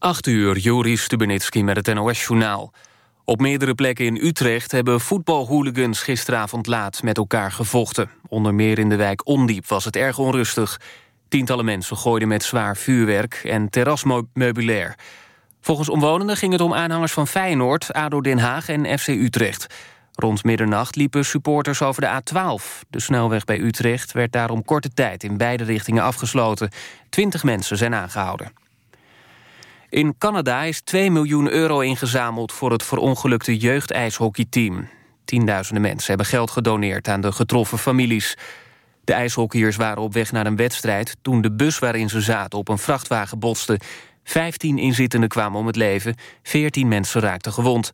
8 uur, Joris Stubenitski met het NOS-journaal. Op meerdere plekken in Utrecht hebben voetbalhooligans gisteravond laat met elkaar gevochten. Onder meer in de wijk Ondiep was het erg onrustig. Tientallen mensen gooiden met zwaar vuurwerk en terrasmeubilair. Volgens omwonenden ging het om aanhangers van Feyenoord, ADO Den Haag en FC Utrecht. Rond middernacht liepen supporters over de A12. De snelweg bij Utrecht werd daarom korte tijd in beide richtingen afgesloten. Twintig mensen zijn aangehouden. In Canada is 2 miljoen euro ingezameld voor het verongelukte jeugdijshockeyteam. Tienduizenden mensen hebben geld gedoneerd aan de getroffen families. De ijshockeyers waren op weg naar een wedstrijd... toen de bus waarin ze zaten op een vrachtwagen botste. Vijftien inzittenden kwamen om het leven, veertien mensen raakten gewond.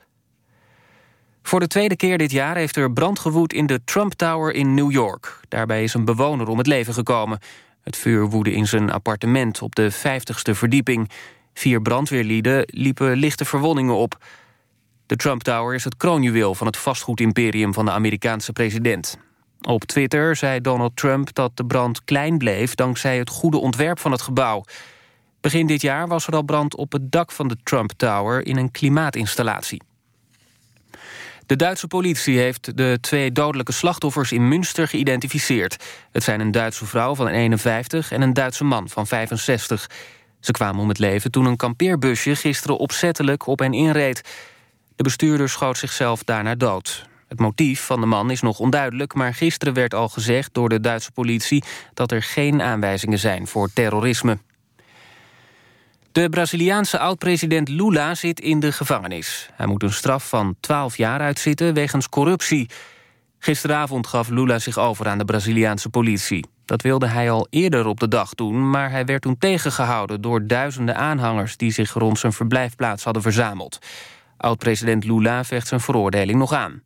Voor de tweede keer dit jaar heeft er brand gewoed in de Trump Tower in New York. Daarbij is een bewoner om het leven gekomen. Het vuur woedde in zijn appartement op de 50ste verdieping. Vier brandweerlieden liepen lichte verwondingen op. De Trump Tower is het kroonjuweel van het vastgoedimperium van de Amerikaanse president. Op Twitter zei Donald Trump dat de brand klein bleef dankzij het goede ontwerp van het gebouw. Begin dit jaar was er al brand op het dak van de Trump Tower in een klimaatinstallatie. De Duitse politie heeft de twee dodelijke slachtoffers in Münster geïdentificeerd. Het zijn een Duitse vrouw van 51 en een Duitse man van 65. Ze kwamen om het leven toen een kampeerbusje gisteren opzettelijk op hen inreed. De bestuurder schoot zichzelf daarna dood. Het motief van de man is nog onduidelijk... maar gisteren werd al gezegd door de Duitse politie... dat er geen aanwijzingen zijn voor terrorisme. De Braziliaanse oud-president Lula zit in de gevangenis. Hij moet een straf van 12 jaar uitzitten wegens corruptie. Gisteravond gaf Lula zich over aan de Braziliaanse politie. Dat wilde hij al eerder op de dag doen, maar hij werd toen tegengehouden... door duizenden aanhangers die zich rond zijn verblijfplaats hadden verzameld. Oud-president Lula vecht zijn veroordeling nog aan.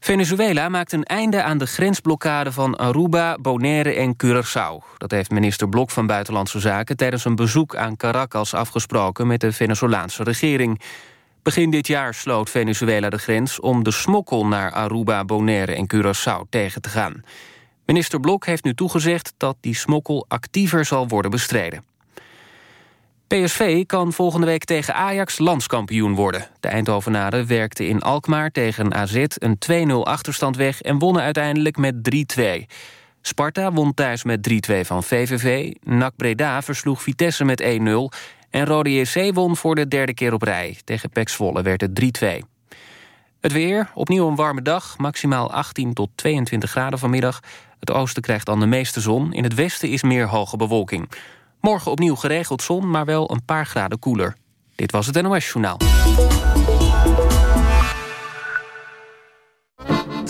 Venezuela maakt een einde aan de grensblokkade van Aruba, Bonaire en Curaçao. Dat heeft minister Blok van Buitenlandse Zaken tijdens een bezoek aan Caracas afgesproken met de Venezolaanse regering. Begin dit jaar sloot Venezuela de grens om de smokkel naar Aruba, Bonaire en Curaçao tegen te gaan. Minister Blok heeft nu toegezegd dat die smokkel actiever zal worden bestreden. PSV kan volgende week tegen Ajax landskampioen worden. De Eindhovenaren werkten in Alkmaar tegen AZ een 2-0 achterstand weg... en wonnen uiteindelijk met 3-2. Sparta won thuis met 3-2 van VVV. NAC Breda versloeg Vitesse met 1-0. En Rode JC won voor de derde keer op rij. Tegen PEC Zwolle werd het 3-2. Het weer, opnieuw een warme dag, maximaal 18 tot 22 graden vanmiddag. Het oosten krijgt dan de meeste zon. In het westen is meer hoge bewolking. Morgen opnieuw geregeld zon, maar wel een paar graden koeler. Dit was het NOS Journaal.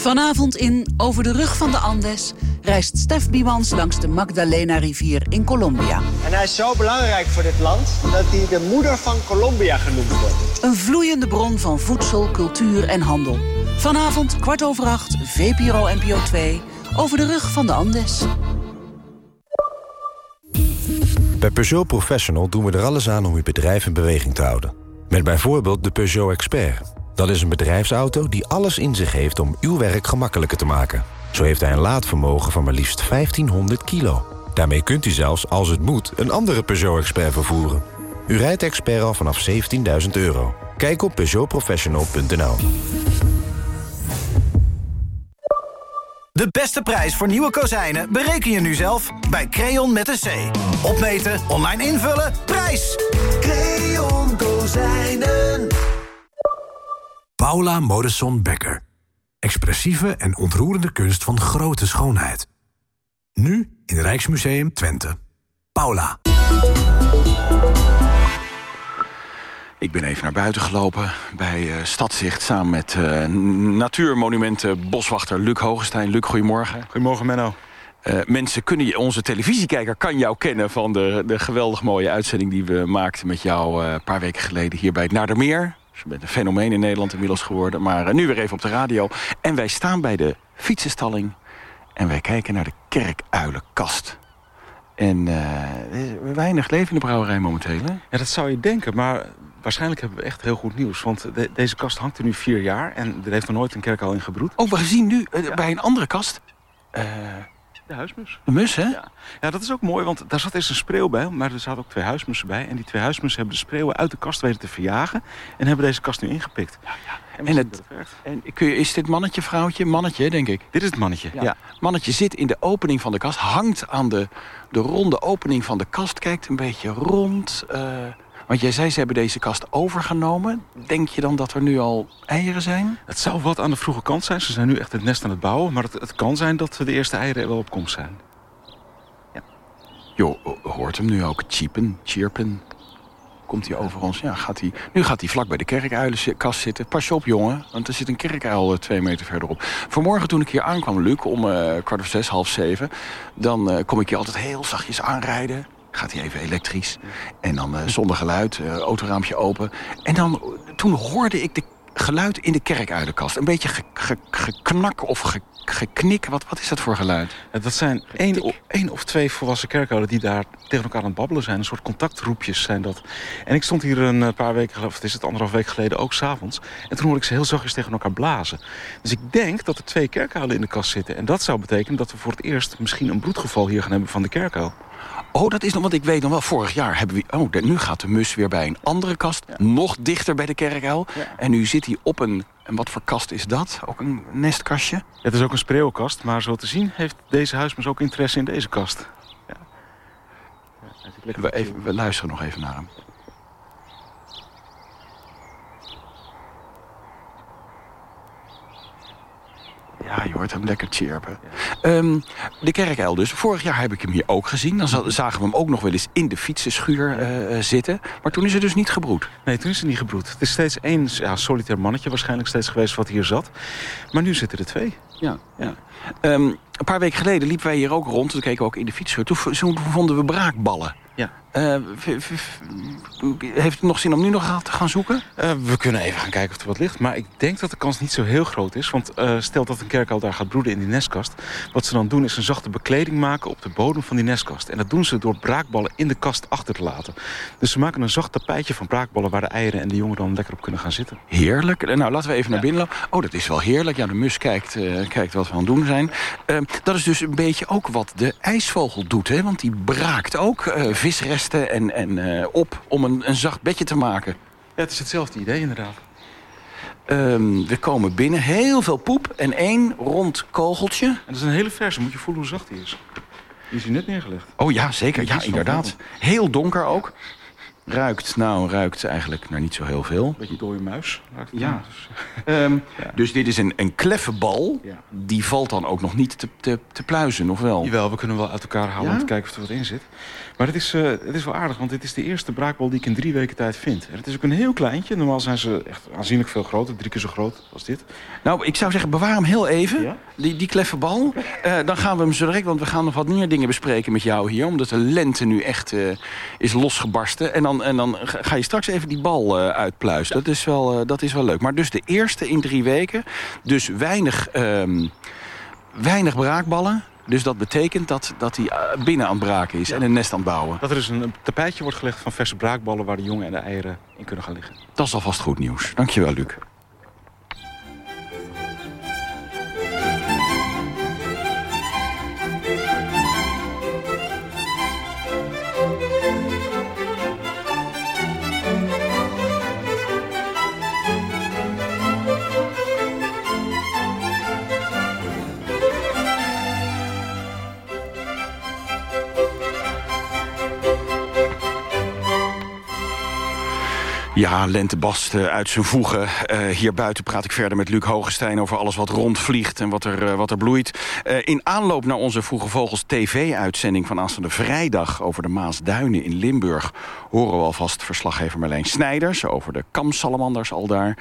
Vanavond in Over de Rug van de Andes reist Stef Biemans langs de Magdalena-rivier in Colombia. En hij is zo belangrijk voor dit land dat hij de moeder van Colombia genoemd wordt. Een vloeiende bron van voedsel, cultuur en handel. Vanavond kwart over acht, VPRO NPO 2, Over de Rug van de Andes. Bij Peugeot Professional doen we er alles aan om uw bedrijf in beweging te houden. Met bijvoorbeeld de Peugeot Expert. Dat is een bedrijfsauto die alles in zich heeft om uw werk gemakkelijker te maken. Zo heeft hij een laadvermogen van maar liefst 1500 kilo. Daarmee kunt u zelfs, als het moet, een andere Peugeot Expert vervoeren. U rijdt Expert al vanaf 17.000 euro. Kijk op peugeotprofessional.nl. De beste prijs voor nieuwe kozijnen bereken je nu zelf bij Creon met een C. Opmeten, online invullen, prijs! Creon Kozijnen. Paula Modesson Becker. Expressieve en ontroerende kunst van grote schoonheid. Nu in Rijksmuseum Twente. Paula. Ik ben even naar buiten gelopen bij uh, Stadzicht... samen met uh, natuurmonumenten boswachter Luc Hogestein. Luc, goedemorgen. Goedemorgen, Menno. Uh, mensen kunnen je, onze televisiekijker kan jou kennen... van de, de geweldig mooie uitzending die we maakten met jou... een paar weken geleden hier bij het Nadermeer. Je bent een fenomeen in Nederland inmiddels geworden. Maar nu weer even op de radio. En wij staan bij de fietsenstalling... en wij kijken naar de kerkuilenkast... En is weinig leven in de brouwerij momenteel, hè? Ja, dat zou je denken, maar waarschijnlijk hebben we echt heel goed nieuws. Want deze kast hangt er nu vier jaar en er heeft nog nooit een kerk al in gebroed. Oh, we zien nu uh, bij een andere kast... Uh, De huismus. Een mus, hè? Ja. ja, dat is ook mooi, want daar zat eerst een spreeuw bij, maar er zaten ook twee huismussen bij. En die twee huismussen hebben de spreeuwen uit de kast weten te verjagen en hebben deze kast nu ingepikt. Ja, ja. En, en, het, en kun je, is dit mannetje, vrouwtje? Mannetje, denk ik. Dit is het mannetje, ja. Mannetje zit in de opening van de kast, hangt aan de, de ronde opening van de kast, kijkt een beetje rond. Uh, want jij zei, ze hebben deze kast overgenomen. Denk je dan dat er nu al eieren zijn? Het zou wat aan de vroege kant zijn. Ze zijn nu echt het nest aan het bouwen. Maar het, het kan zijn dat de eerste eieren er wel op komst zijn. Ja. Jo, hoort hem nu ook chiepen, chirpen? Komt hij over ons? Ja, gaat hij, nu gaat hij vlak bij de kerkuilenkast zitten. Pas je op, jongen, want er zit een kerkuil twee meter verderop. Vanmorgen toen ik hier aankwam, Luc, om uh, kwart of zes, half zeven... dan uh, kom ik hier altijd heel zachtjes aanrijden gaat hij even elektrisch. En dan uh, zonder geluid, uh, autoraampje open. En dan, toen hoorde ik de geluid in de kerkuilenkast. Een beetje ge, ge, geknak of ge, geknik. Wat, wat is dat voor geluid? Dat zijn één, één of twee volwassen kerkuilen die daar tegen elkaar aan het babbelen zijn. Een soort contactroepjes zijn dat. En ik stond hier een eh, paar weken, of het is het anderhalf week geleden, ook s'avonds. En toen hoorde ik ze heel zachtjes tegen elkaar blazen. Dus ik denk dat er twee kerkuilen in de kast zitten. En dat zou betekenen dat we voor het eerst misschien een bloedgeval hier gaan hebben van de kerkuil. Oh, dat is nog, want ik weet nog wel, vorig jaar hebben we... Oh, nu gaat de mus weer bij een andere kast, nog dichter bij de kerkuil. En nu zit hij op een... En wat voor kast is dat? Ook een nestkastje? Het is ook een spreeuwkast, maar zo te zien heeft deze huismus ook interesse in deze kast. Ja. we, even, we luisteren nog even naar hem. Ja, je hoort hem lekker chirpen. Um, de kerkuil dus. Vorig jaar heb ik hem hier ook gezien. Dan zagen we hem ook nog wel eens in de fietsenschuur uh, zitten. Maar toen is hij dus niet gebroed. Nee, toen is hij niet gebroed. Het is steeds één ja, solitair mannetje waarschijnlijk steeds geweest wat hier zat. Maar nu zitten er twee. Ja, ja. Um, een paar weken geleden liepen wij hier ook rond. Toen keken we ook in de fietsschuur. Toen vonden we braakballen. Ja. Uh, heeft het nog zin om nu nog te gaan zoeken? Uh, we kunnen even gaan kijken of er wat ligt. Maar ik denk dat de kans niet zo heel groot is. Want uh, stel dat een kerk al daar gaat broeden in die nestkast. Wat ze dan doen is een zachte bekleding maken op de bodem van die nestkast. En dat doen ze door braakballen in de kast achter te laten. Dus ze maken een zacht tapijtje van braakballen... waar de eieren en de jongen dan lekker op kunnen gaan zitten. Heerlijk. Nou, laten we even naar binnen lopen. Oh, dat is wel heerlijk. Ja, de mus kijkt, kijkt wat we aan het doen zijn. dat is dus een beetje ook wat de ijsvogel doet. Hè? Want die braakt ook visresten en, en uh, op om een, een zacht bedje te maken. Ja, het is hetzelfde idee inderdaad. Um, we komen binnen, heel veel poep en één rond kogeltje. En dat is een hele verse, moet je voelen hoe zacht die is. Die is hier net neergelegd. Oh ja, zeker. Ja, inderdaad. Heel donker ook. Ruikt, nou, ruikt eigenlijk naar niet zo heel veel. Beetje dode muis. Ja. Dus, um, ja. dus dit is een, een kleffe bal. Ja. Die valt dan ook nog niet te, te, te pluizen, of wel? Jawel, we kunnen wel uit elkaar halen ja? om te kijken of er wat in zit. Maar het is, uh, het is wel aardig, want dit is de eerste braakbal die ik in drie weken tijd vind. En het is ook een heel kleintje. Normaal zijn ze echt aanzienlijk veel groter. Drie keer zo groot als dit. Nou, ik zou zeggen, bewaar hem heel even. Ja? Die, die kleffe bal. Uh, dan gaan we hem zo direct, want we gaan nog wat meer dingen bespreken met jou hier. Omdat de lente nu echt uh, is losgebarsten. En dan, en dan ga je straks even die bal uitpluizen. Dat, is wel, dat is wel leuk. Maar dus de eerste in drie weken. Dus weinig, um, weinig braakballen. Dus dat betekent dat, dat hij binnen aan het braken is ja. en een nest aan het bouwen. Dat er dus een tapijtje wordt gelegd van verse braakballen... waar de jongen en de eieren in kunnen gaan liggen. Dat is alvast goed nieuws. Dankjewel, Luc. Ja, lentebast uh, uit zijn voegen. Uh, hier buiten praat ik verder met Luc Hogestein over alles wat rondvliegt en wat er, uh, wat er bloeit. in aanloop naar onze Vroege Vogels TV-uitzending van aanstaande vrijdag over de Maasduinen in Limburg horen we alvast verslaggever Marlijn Snijders over de kamsalamanders al daar.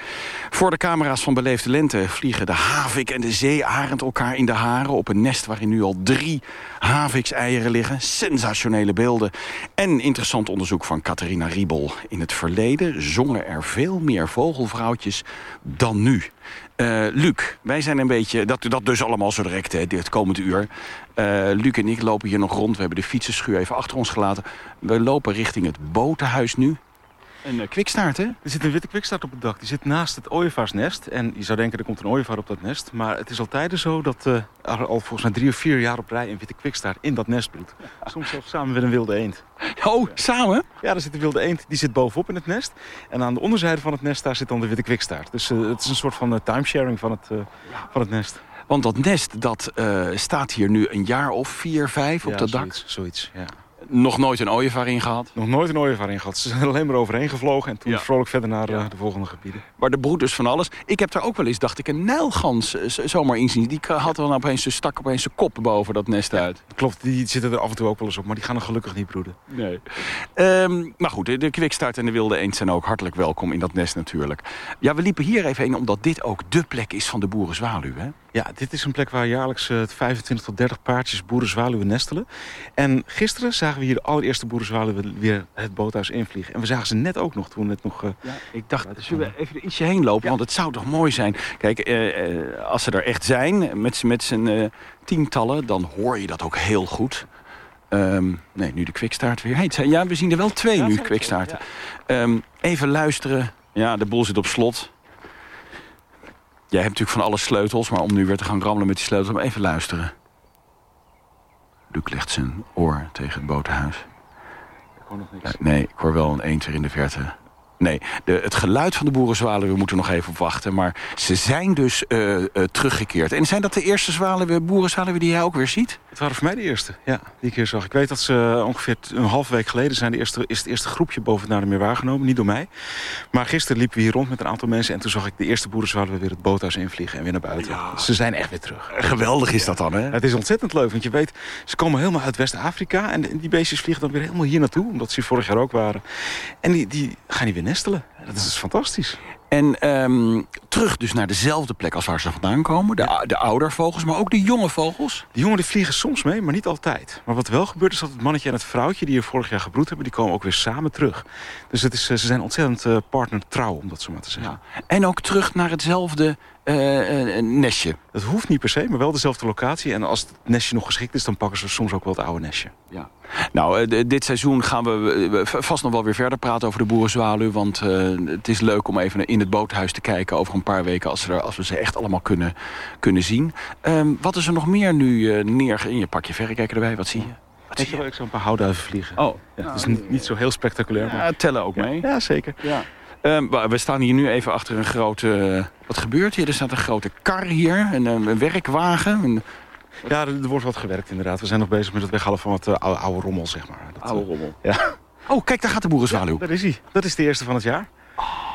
Voor de camera's van Beleefde Lente vliegen de havik en de zeearend elkaar in de haren op een nest waarin nu al drie havikseieren liggen. Sensationele beelden en interessant onderzoek van Catharina Riebel in het verleden zongen er veel meer vogelvrouwtjes dan nu. Uh, Luc, wij zijn een beetje... Dat, dat dus allemaal zo direct, hè, dit komende uur. Uh, Luc en ik lopen hier nog rond. We hebben de fietsenschuur even achter ons gelaten. We lopen richting het botenhuis nu. Een uh, kwikstaart, hè? Er zit een witte kwikstaart op het dak. Die zit naast het ooievaarsnest. En je zou denken, er komt een ooievaar op dat nest. Maar het is al tijden zo dat uh, er al volgens mij drie of vier jaar op rij... een witte kwikstaart in dat nest broedt. Soms zelfs samen met een wilde eend. Oh, samen? Ja, daar zit de wilde eend. Die zit bovenop in het nest. En aan de onderzijde van het nest, daar zit dan de witte kwikstaart. Dus uh, het is een soort van timesharing van het, van het nest. Want dat nest, dat staat hier nu een jaar of vier, vijf op ja, dat dak. Zoiets, zoiets ja. Nog nooit een ooievaar in gehad? Nog nooit een ooievaar in gehad. Ze zijn alleen maar overheen gevlogen en toen ja. vrolijk verder naar ja. de volgende gebieden. Maar de broed dus van alles. Ik heb daar ook wel eens, dacht ik, een nijlgans zomaar inzien. Die had dan opeens, ze stak opeens zijn kop boven dat nest uit. Klopt, die zitten er af en toe ook wel eens op, maar die gaan er gelukkig niet broeden. Nee. Um, maar goed, de, de kwikstaart en de wilde eend zijn ook hartelijk welkom in dat nest natuurlijk. Ja, we liepen hier even heen omdat dit ook de plek is van de boerenzwaluw, hè? Ja, dit is een plek waar jaarlijks uh, 25 tot 30 paardjes boerenzwaluwen nestelen. En gisteren zagen we hier de allereerste boerenzwaluwen weer het boothuis invliegen. En we zagen ze net ook nog toen het nog... Uh, ja, ik dacht, zullen we even ietsje heen lopen? Ja. Want het zou toch mooi zijn. Kijk, uh, als ze er echt zijn, met, met z'n tientallen, dan hoor je dat ook heel goed. Um, nee, nu de kwikstaart weer. Hey, zijn, ja, we zien er wel twee ja, nu, kwikstaarten. Um, even luisteren. Ja, de boel zit op slot. Jij hebt natuurlijk van alle sleutels, maar om nu weer te gaan rammelen met die sleutels... maar even luisteren. Luc legt zijn oor tegen het botenhuis. Ik hoor nog niks. Nee, ik hoor wel een eend weer in de verte. Nee, de, het geluid van de boerenzwalen, we moeten nog even op wachten. Maar ze zijn dus uh, uh, teruggekeerd. En zijn dat de eerste zwalen, boerenzwalen die jij ook weer ziet? Het waren voor mij de eerste, ja, die ik hier zag. Ik weet dat ze ongeveer een half week geleden zijn de eerste, is het eerste groepje boven het Nadermeer waargenomen. Niet door mij. Maar gisteren liepen we hier rond met een aantal mensen. En toen zag ik de eerste boerenzwalen weer het boothuis invliegen en weer naar buiten. Ja. Ze zijn echt weer terug. Geweldig is dat dan, hè? Ja, het is ontzettend leuk, want je weet, ze komen helemaal uit West-Afrika. En die beestjes vliegen dan weer helemaal hier naartoe. Omdat ze hier vorig jaar ook waren. En die, die gaan hier weer nestelen. Dat is fantastisch. En um, terug dus naar dezelfde plek als waar ze vandaan komen. De, de oudervogels, maar ook de jonge vogels. Die jongen die vliegen soms mee, maar niet altijd. Maar wat wel gebeurt is dat het mannetje en het vrouwtje... die hier vorig jaar gebroed hebben, die komen ook weer samen terug. Dus het is, ze zijn ontzettend uh, partnertrouw, om dat zo maar te zeggen. Ja. En ook terug naar hetzelfde uh, uh, nestje. Dat hoeft niet per se, maar wel dezelfde locatie. En als het nestje nog geschikt is, dan pakken ze soms ook wel het oude nestje. Ja. Nou, uh, dit seizoen gaan we vast nog wel weer verder praten over de boerenzwaluw. Want het is leuk om even in het boothuis te kijken over een paar weken... als, er, als we ze echt allemaal kunnen, kunnen zien. Um, wat is er nog meer nu neer... In je pak je verrekijker erbij, wat zie je? Wat zie je? Ik een paar houtduiven vliegen. Oh. Ja, nou, het is niet, niet zo heel spectaculair. Ja, maar... tellen ook mee. Ja, zeker. Ja. Um, we staan hier nu even achter een grote... Uh, wat gebeurt hier? Er staat een grote kar hier, een, een werkwagen. Een... Ja, er, er, wordt wat gewerkt inderdaad. We zijn nog bezig met het weghalen van wat uh, oude, oude, rommel, zeg maar. Dat, oude rommel? Uh, ja. Oh, kijk, daar gaat de boerenzwaluw. Ja, daar is hij. Dat is de eerste van het jaar. Oh.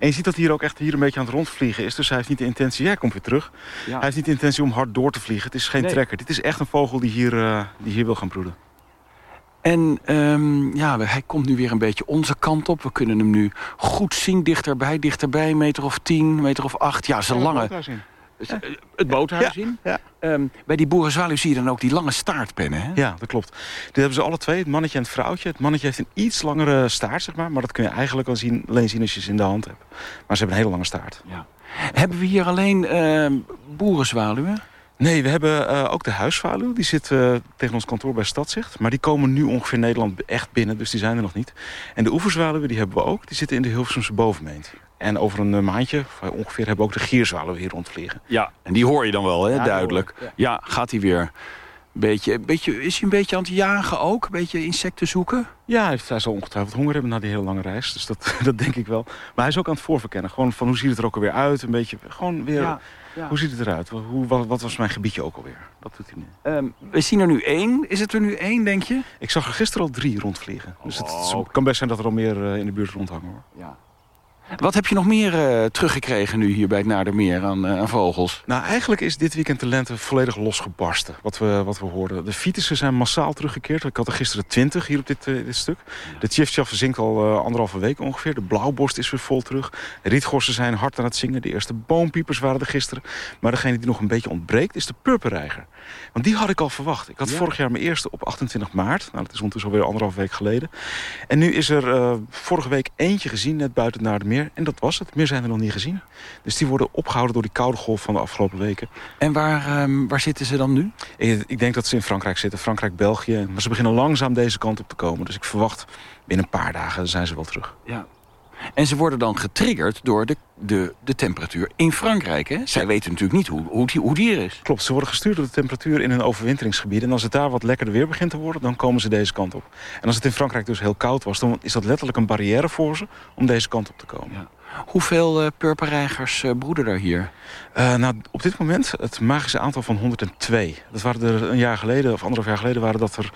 En je ziet dat hij hier ook echt hier een beetje aan het rondvliegen is. Dus hij heeft niet de intentie... Jij komt weer terug. Ja. Hij heeft niet de intentie om hard door te vliegen. Het is geen nee. trekker. Dit is echt een vogel die hier, uh, die hier wil gaan broeden. En um, ja, hij komt nu weer een beetje onze kant op. We kunnen hem nu goed zien, dichterbij, dichterbij. meter of tien, meter of acht. Ja, zijn lange... Ja. Het boothuis in. Um, bij die boerenzwaluw zie je dan ook die lange staartpennen, hè? Ja, dat klopt. Dit hebben ze alle twee, het mannetje en het vrouwtje. Het mannetje heeft een iets langere staart, zeg maar. Maar dat kun je eigenlijk al zien, alleen zien als je ze in de hand hebt. Maar ze hebben een hele lange staart. Ja. Hebben we hier alleen uh, boerenzwaluwen? Nee, we hebben uh, ook de huisvaluw. Die zit uh, tegen ons kantoor bij Stadzicht. Maar die komen nu ongeveer Nederland echt binnen, dus die zijn er nog niet. En de oeverzwaluwen die hebben we ook. Die zitten in de Hilversumse bovenmeent. En over een maandje, ongeveer, hebben we ook de gierzwaluw hier rondvliegen. Ja, en die hoor je dan wel, hè, ja, duidelijk. Ja. ja, gaat hij weer. Beetje, beetje, is hij een beetje aan het jagen ook? Een beetje insecten zoeken? Ja, hij, zal ongetwijfeld honger hebben na die hele lange reis. Dus dat, dat denk ik wel. Maar hij is ook aan het voorverkennen. Gewoon van hoe ziet het er ook alweer uit? Een beetje, gewoon weer... Ja. Ja. Hoe ziet het eruit? Hoe, wat, wat, was mijn gebiedje ook alweer? Dat doet hij nu. Um, we zien er nu één. Is het er nu één, denk je? Ik zag er gisteren al drie rondvliegen. Dus het, het kan best zijn dat er al meer uh, in de buurt rondhangen. Hoor. Ja. Wat heb je nog meer uh, teruggekregen nu hier bij het Nadermeer aan, uh, aan, vogels? Nou, eigenlijk is dit weekend de lente volledig losgebarsten. Wat we, wat we hoorden. De fietsen zijn massaal teruggekeerd. Ik had er gisteren 20 hier op dit, uh, dit stuk. De tjiftjaf zinkt al anderhalve week ongeveer. De blauwborst is weer vol terug. Rietgorsen zijn hard aan het zingen. De eerste boompiepers waren er gisteren. Maar degene die nog een beetje ontbreekt is de purperreiger. Want die had ik al verwacht. Ik had ja. vorig jaar mijn eerste op 28 maart. Nou, dat is ondertussen alweer anderhalve week geleden. En nu is er vorige week eentje gezien net buiten het Nadermeer meer. En dat was het. Meer zijn er nog niet gezien. Dus die worden opgehouden door die koude golf van de afgelopen weken. En waar, ehm, waar zitten ze dan nu? Ik, ik denk dat ze in Frankrijk zitten. Frankrijk, België. Maar ze beginnen langzaam deze kant op te komen. Dus ik verwacht binnen een paar dagen zijn ze wel terug. Ja. En ze worden dan getriggerd door de, de, de temperatuur in Frankrijk. Hè? Zij weten natuurlijk niet hoe, hoe, die, hoe die er is. Klopt, ze worden gestuurd door de temperatuur in hun overwinteringsgebied. En als het daar wat lekkerder weer begint te worden, dan komen ze deze kant op. En als het in Frankrijk dus heel koud was, dan is dat letterlijk een barrière voor ze om deze kant op te komen. Ja. Hoeveel uh, purperreigers uh, broeden er hier? Uh, nou, op dit moment het magische aantal van 102. Dat waren er een jaar geleden, of anderhalf jaar geleden, waren dat er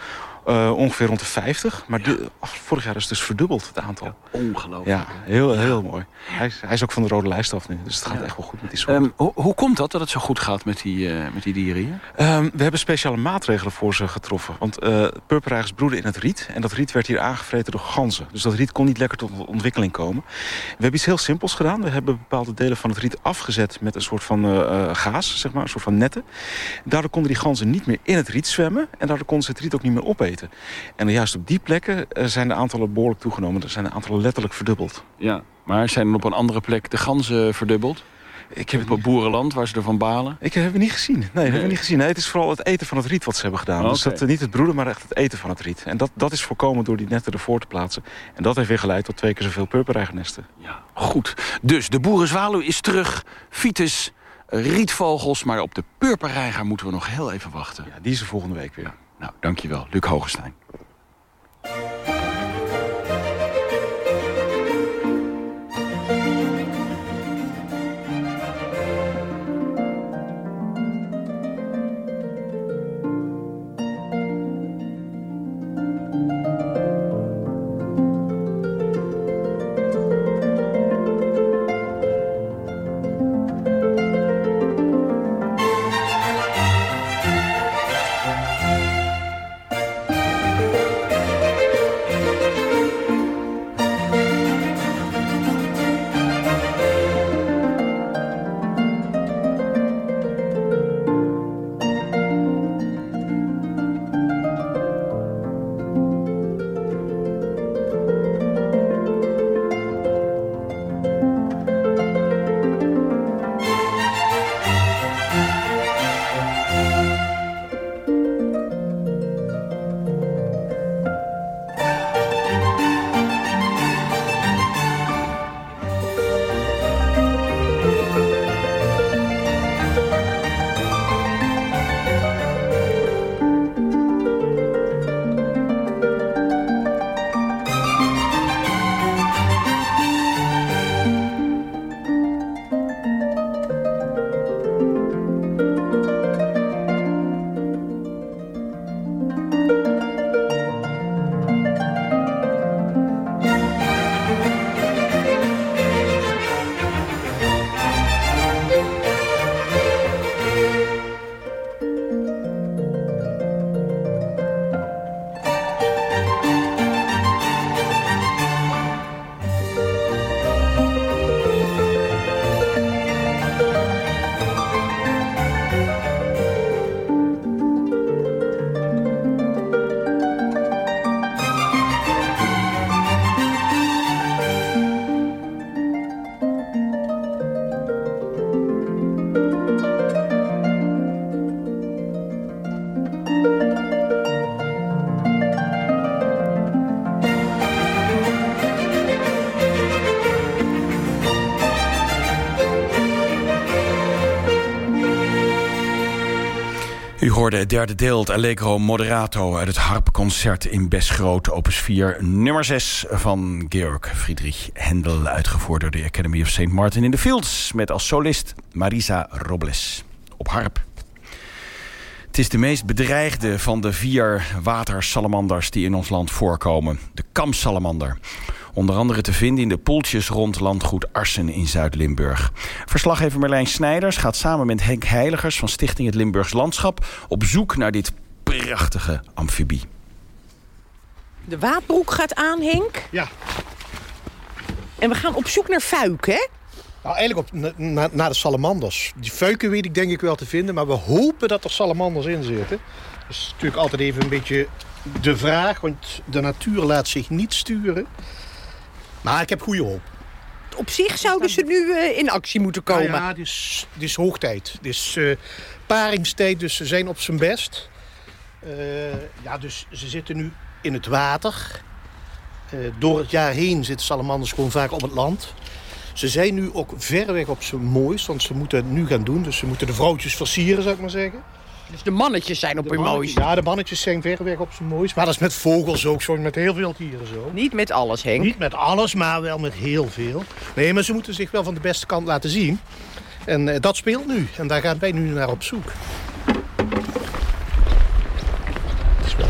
uh, ongeveer rond de 50. Maar ja. vorig jaar is het dus verdubbeld, het aantal. Ja, ongelooflijk. Ja, heel, heel mooi. Hij is, hij is ook van de rode lijst af nu. Dus het gaat echt wel goed met die soort. Um, hoe, hoe, komt dat, dat het zo goed gaat met die, uh, met die dieren hier? Um, we hebben speciale maatregelen voor ze getroffen. Want uh, purperreigers broeden in het riet. En dat riet werd hier aangevreten door ganzen. Dus dat riet kon niet lekker tot ontwikkeling komen. We hebben iets heel simpels gedaan. We hebben bepaalde delen van het riet afgezet met een soort van gaas, zeg maar. Een soort van netten. Daardoor konden die ganzen niet meer in het riet zwemmen. En daardoor konden ze het riet ook niet meer opeten. En juist op die plekken zijn de aantallen behoorlijk toegenomen. Er zijn de aantallen letterlijk verdubbeld. Ja, maar zijn er op een andere plek de ganzen verdubbeld? Ik heb op het boerenland waar ze ervan balen? Ik heb het niet gezien. Nee, nee. heb ik niet gezien. Nee, het is vooral het eten van het riet wat ze hebben gedaan. Okay. Dus dat, niet het broeden, maar echt het eten van het riet. En dat, dat is voorkomen door die netten ervoor te plaatsen. En dat heeft weer geleid tot twee keer zoveel purperijgernesten. Ja, goed. Dus de boerenzwaluw is terug. Fiets, rietvogels. Maar op de purperreiger moeten we nog heel even wachten. Ja, die is er volgende week weer. Nou, dankjewel, Luc Hogestein. Hoorde het derde deel, het Allegro Moderato... uit het harpconcert in Besgroot, opus 4, nummer 6... van Georg Friedrich Händel, uitgevoerd door de Academy of St. Martin in the Fields... met als solist Marisa Robles op harp. Het is de meest bedreigde van de vier watersalamanders die in ons land voorkomen. De kamsalamander. Onder andere te vinden in de poeltjes rond landgoed Arsen in Zuid-Limburg. Verslaggever Merlijn Snijders gaat samen met Henk Heiligers... van Stichting Het Limburgs Landschap op zoek naar dit prachtige amfibie. De waadbroek gaat aan, Henk. Ja. En we gaan op zoek naar fuik, hè? Nou, eigenlijk op, na, naar de salamanders. Die fuiken weet ik denk ik wel te vinden, maar we hopen dat er salamanders in zitten. Dat is natuurlijk altijd even een beetje de vraag, want de natuur laat zich niet sturen. Maar ik heb goede hoop. op zich zouden ze nu eh, in actie moeten komen. Nou ja, het is, het is hoogtijd. Het is eh, paringstijd, dus ze zijn op zijn best. Eh, ja, dus ze zitten nu in het water. Door het jaar heen zitten salamanders gewoon vaak op het land. Ze zijn nu ook verreweg op zijn mooist, want ze moeten het nu gaan doen. Dus ze moeten de vrouwtjes versieren, zou ik maar zeggen. Dus de mannetjes zijn op hun mooist. Ja, de mannetjes zijn verreweg op zijn mooist. Maar dat is met vogels ook zo, met heel veel dieren zo. Niet met alles, Henk. Niet met alles, maar wel met heel veel. Nee, maar ze moeten zich wel van de beste kant laten zien. En eh, dat speelt nu. En daar gaan wij nu naar op zoek.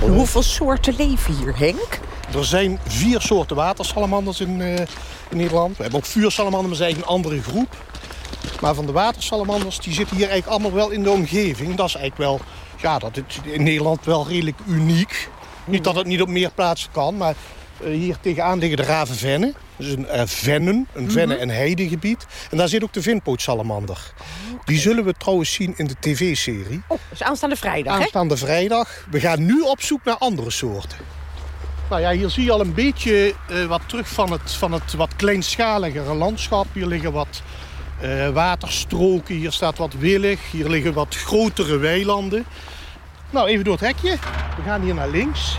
Hoeveel soorten leven hier, Henk? Er zijn vier soorten watersalamanders in, eh, in Nederland. We hebben ook vuursalamanders, maar zijn een andere groep. Maar van de watersalamanders, die zitten hier eigenlijk allemaal wel in de omgeving. Dat is eigenlijk wel, ja, dat is in Nederland wel redelijk uniek. Niet dat het niet op meer plaatsen kan, maar eh, hier tegenaan liggen de ravenvennen. Dus een uh, vennen, een vennen- en heidegebied. En daar zit ook de vinpootsalamander. Die zullen we trouwens zien in de tv-serie. Oh, dus aanstaande vrijdag, hè? Aanstaande vrijdag. We gaan nu op zoek naar andere soorten. Nou ja, hier zie je al een beetje eh, wat terug van het, van het wat kleinschaligere landschap. Hier liggen wat eh, waterstroken, hier staat wat willig. Hier liggen wat grotere weilanden. Nou, even door het hekje. We gaan hier naar links.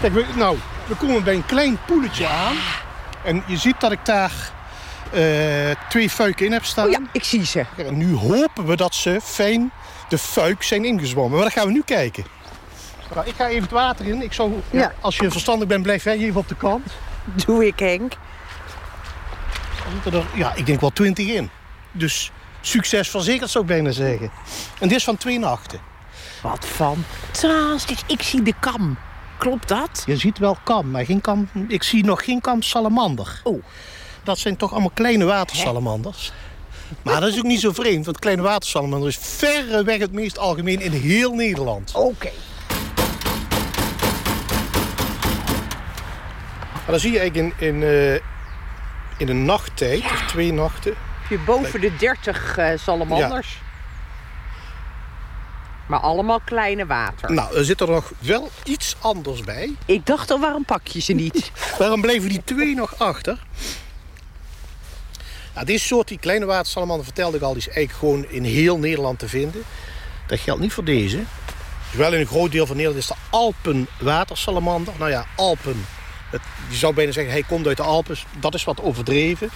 Kijk, we, nou, we komen bij een klein poeletje aan. En je ziet dat ik daar eh, twee fuiken in heb staan. Oh ja, ik zie ze. En nu hopen we dat ze fijn de fuik zijn ingezwommen. Maar dat gaan we nu kijken. Nou, ik ga even het water in. Ik zou, ja. Ja. Als je verstandig bent, blijf jij even op de kant. Doe ik, Henk. Zitten er, ja, ik denk wel twintig in. Dus succes verzekerd zou ik bijna zeggen. En dit is van twee nachten. Wat fantastisch. Ik zie de kam. Klopt dat? Je ziet wel kam, maar geen kam, ik zie nog geen kam salamander. Oh. Dat zijn toch allemaal kleine watersalamanders. Maar dat is ook niet zo vreemd, want kleine watersalamander is verreweg het meest algemeen in heel Nederland. Oké. Maar dan zie je eigenlijk in, in, eh, in een nachttijd, of twee nachten... Heb je boven de 30 eh, salamanders. Maar allemaal kleine water. Nou, er zit er nog wel iets anders bij. Ik dacht al, waarom pak je ze niet? Waarom bleven die twee nog achter? Nou, deze soort, die kleine watersalamander, vertelde ik al, die is eigenlijk gewoon in heel Nederland te vinden. Dat geldt niet voor deze. Wel in een groot deel van Nederland is de Alpen watersalamander. Nou ja, Alpen. Je zou bijna zeggen, hij komt uit de Alpen. Dat is wat overdreven.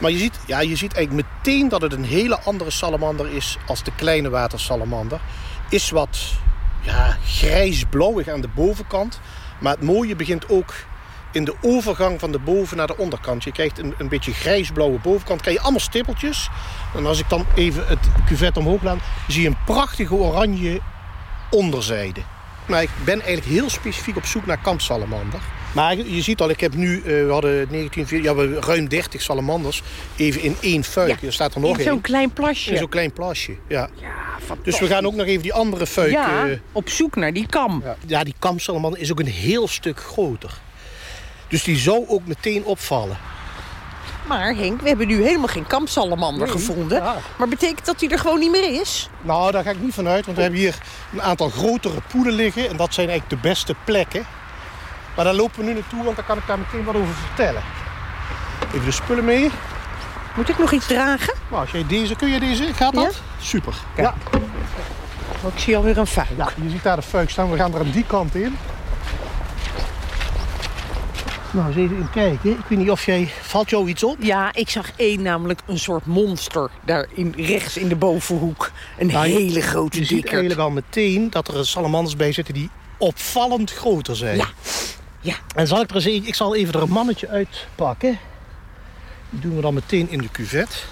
Maar je ziet, ja, je ziet eigenlijk meteen dat het een hele andere salamander is als de kleine watersalamander. Is wat ja, grijsblauwig aan de bovenkant. Maar het mooie begint ook in de overgang van de boven naar de onderkant. Je krijgt een, een beetje grijsblauwe bovenkant. krijg je allemaal stippeltjes. En als ik dan even het cuvet omhoog laat... zie je een prachtige oranje onderzijde. Maar ik ben eigenlijk heel specifiek op zoek naar kampsalamander. Maar je ziet al, ik heb nu, eh, we hadden 19, ja, we ruim 30 salamanders even in één fuik. Ja, er staat er nog In zo'n klein plasje. In zo'n klein plasje, ja. Ja, fantastisch. Dus we gaan ook nog even die andere fuik... Ja, eh, op zoek naar die kam. ja, ja, die kamsalamander is ook een heel stuk groter. Dus die zou ook meteen opvallen. Maar Henk, we hebben nu helemaal geen kampsalamander Nee, gevonden. ja. Maar betekent dat hij er gewoon niet meer is? Nou, daar ga ik niet van uit, want we hebben hier een aantal grotere poelen liggen. En dat zijn eigenlijk de beste plekken. Maar daar lopen we nu naartoe, want dan kan ik daar meteen wat over vertellen. Even de spullen mee. Moet ik nog iets dragen? Nou, als jij deze, kun je deze? Gaat dat? Super. Kijk. Ja. Oh, ik zie alweer een fuik. ja, je ziet daar de fuik staan. We gaan er aan die kant in. Nou, eens even kijken. Ik weet niet of jij... Valt jou iets op? Ja, ik zag één namelijk een soort monster daar in, rechts in de bovenhoek. Een Nou, hele grote Je ziet dikker. eigenlijk al meteen dat er salamanders bij zitten die opvallend groter zijn. Ja. Ja. En zal ik er eens een, ik zal even er een mannetje uitpakken. Die doen we dan meteen in de cuvet.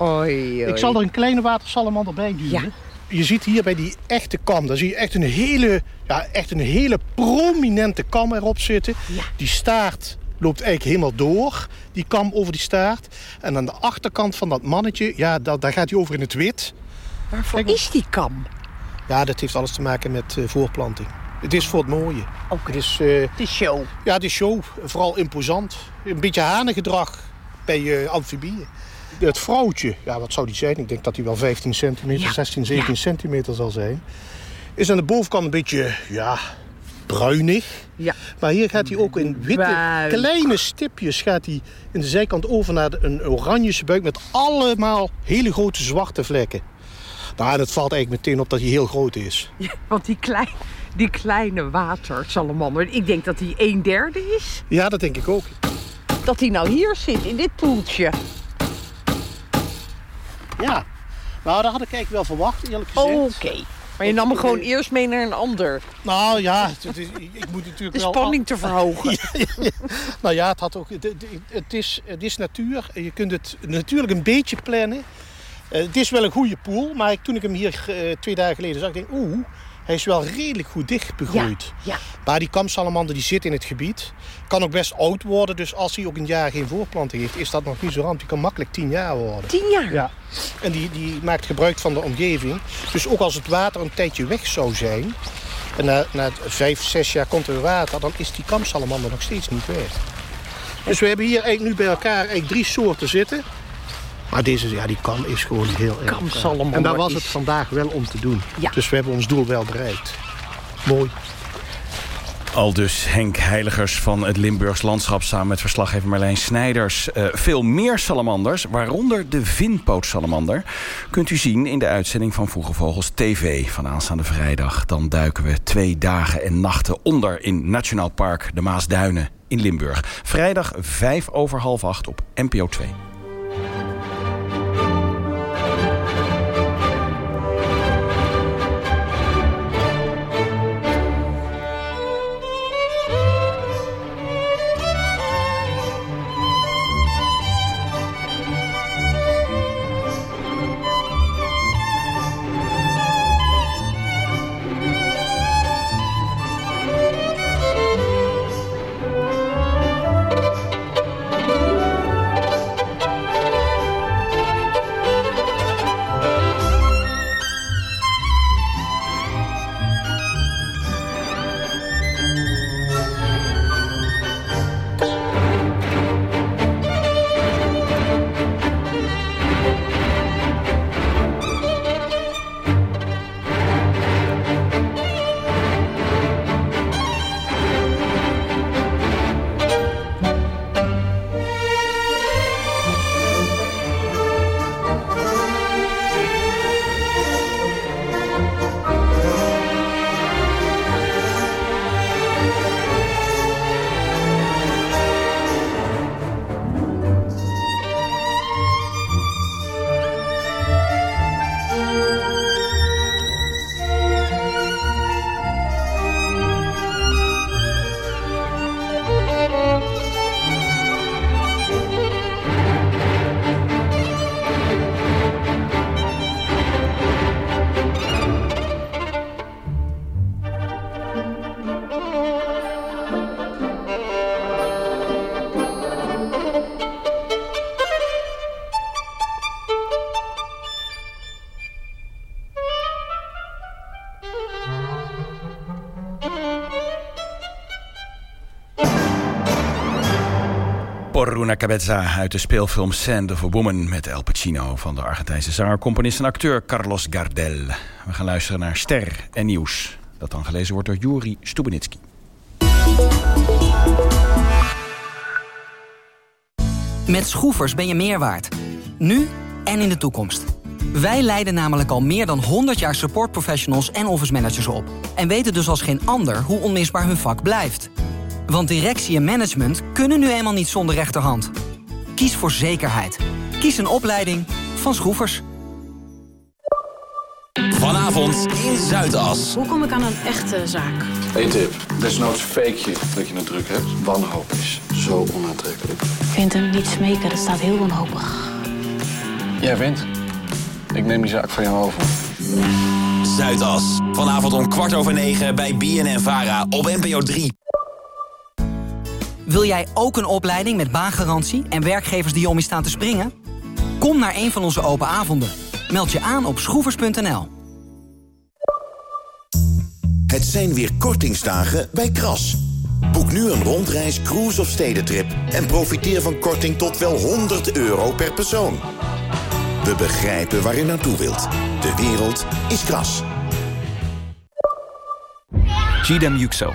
Oei, Ik zal er een kleine watersalamander bij duwen. Ja. Je ziet hier bij die echte kam, daar zie je echt een hele, ja, echt een hele prominente kam erop zitten. Ja. Die staart loopt eigenlijk helemaal door, die kam over die staart. En aan de achterkant van dat mannetje, ja, daar, daar gaat hij over in het wit. Waarvoor Kijk, is die kam? Ja, dat heeft alles te maken met eh, voorplanting. Het is voor het mooie. Oké. Het is, eh, Het is show. ja, het is show. Vooral imposant. Een beetje hanengedrag bij eh amfibieën. Het vrouwtje, ja, wat zou die zijn? Ik denk dat hij wel 15 centimeter, Ja. 16, 17 centimeter zal zijn. Is aan de bovenkant een beetje, ja, bruinig. Ja. Maar hier gaat hij ook in witte, kleine stipjes... gaat hij in de zijkant over naar de- een oranje buik... met allemaal hele grote zwarte vlekken. Nou, dat valt eigenlijk meteen op dat hij heel groot is. Ja, want die, klein, die kleine watersalamander, ik denk dat die een derde is. Ja, dat denk ik ook. Dat hij nou hier zit, in dit poeltje. Ja. Nou, dat had ik eigenlijk wel verwacht, eerlijk gezegd. Oké. Maar je nam hem gewoon eerst mee naar een ander. Nou ja, het is- ik moet natuurlijk De wel... spanning te verhogen. Nou ja, het, had ook, het, is, het is natuur. Je kunt het natuurlijk een beetje plannen. Eh, het is wel een goede poel, maar toen ik hem hier eh, twee dagen geleden zag, denk ik, oeh, hij is wel redelijk goed dicht begroeid. Ja. Maar die kamsalamander die zit in het gebied. Kan ook best oud worden, dus als hij ook een jaar geen voorplanting heeft, is dat nog niet zo ramp. Die kan makkelijk tien jaar worden. Tien jaar? Ja. En die, die maakt gebruik van de omgeving. Dus ook als het water een tijdje weg zou zijn... en na, na vijf, zes jaar komt er weer water... dan is die kamsalamander nog steeds niet weg. Dus we hebben hier eigenlijk nu bij elkaar eigenlijk drie soorten zitten. Maar deze, ja, die kam is gewoon heel erg... Kamsalamander En daar was het vandaag wel om te doen. Ja. Dus we hebben ons doel wel bereikt. Mooi. Al dus Henk Heiligers van het Limburgs Landschap... samen met verslaggever Marlijn Snijders. Eh, veel meer salamanders, waaronder de vinpootsalamander... kunt u zien in de uitzending van Vroege Vogels TV... van aanstaande vrijdag. Dan duiken we twee dagen en nachten onder... in Nationaal Park de Maasduinen in Limburg. Vrijdag vijf over half acht op NPO 2. Una cabeza uit de speelfilm Sand of a Woman... met El Pacino van de Argentijnse zanger, componist en acteur Carlos Gardel. We gaan luisteren naar Ster en Nieuws. Dat dan gelezen wordt door Juri Stubenitski. Met Schroefers ben je meer waard. Nu en in de toekomst. Wij leiden namelijk al meer dan 100 jaar supportprofessionals en office managers op. En weten dus als geen ander hoe onmisbaar hun vak blijft. Want directie en management kunnen nu eenmaal niet zonder rechterhand. Kies voor zekerheid. Kies een opleiding van Schroefers. Vanavond in Zuidas. Hoe kom ik aan een echte zaak? Eén tip. Desnoods fake je dat je het druk hebt. Wanhoop is zo onaantrekkelijk. Ik vind hem niet smeken, dat staat heel wanhopig. Jij wint. Ik neem die zaak van jou over. Zuidas. Vanavond om kwart over negen bij BNN Vara op NPO 3. Wil jij ook een opleiding met baangarantie en werkgevers die om je staan te springen? Kom naar een van onze open avonden. Meld je aan op schroevers.nl. Het zijn weer kortingsdagen bij Kras. Boek nu een rondreis, cruise of stedentrip... en profiteer van korting tot wel 100 euro per persoon. We begrijpen waar u naartoe wilt. De wereld is Kras. Gidem Yüksel,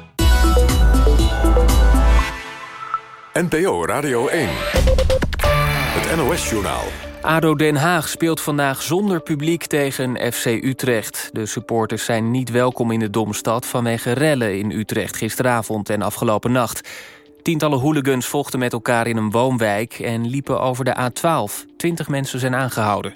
NPO Radio 1. Het NOS-journaal. ADO Den Haag speelt vandaag zonder publiek tegen FC Utrecht. De supporters zijn niet welkom in de Domstad... vanwege rellen in Utrecht gisteravond en afgelopen nacht. Tientallen hooligans vochten met elkaar in een woonwijk... en liepen over de A12. Twintig mensen zijn aangehouden.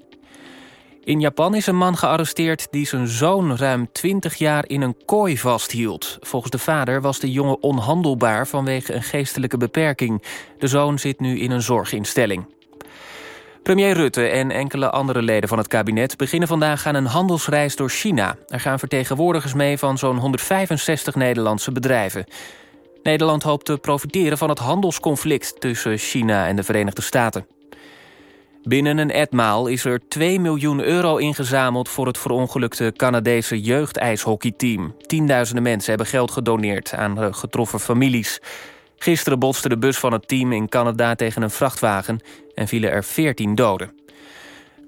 In Japan is een man gearresteerd die zijn zoon ruim 20 jaar in een kooi vasthield. Volgens de vader was de jongen onhandelbaar vanwege een geestelijke beperking. De zoon zit nu in een zorginstelling. Premier Rutte en enkele andere leden van het kabinet... beginnen vandaag aan een handelsreis door China. Er gaan vertegenwoordigers mee van zo'n 165 Nederlandse bedrijven. Nederland hoopt te profiteren van het handelsconflict... tussen China en de Verenigde Staten. Binnen een etmaal is er 2 miljoen euro ingezameld... voor het verongelukte Canadese jeugdijshockeyteam. Tienduizenden mensen hebben geld gedoneerd aan getroffen families. Gisteren botste de bus van het team in Canada tegen een vrachtwagen... en vielen er 14 doden.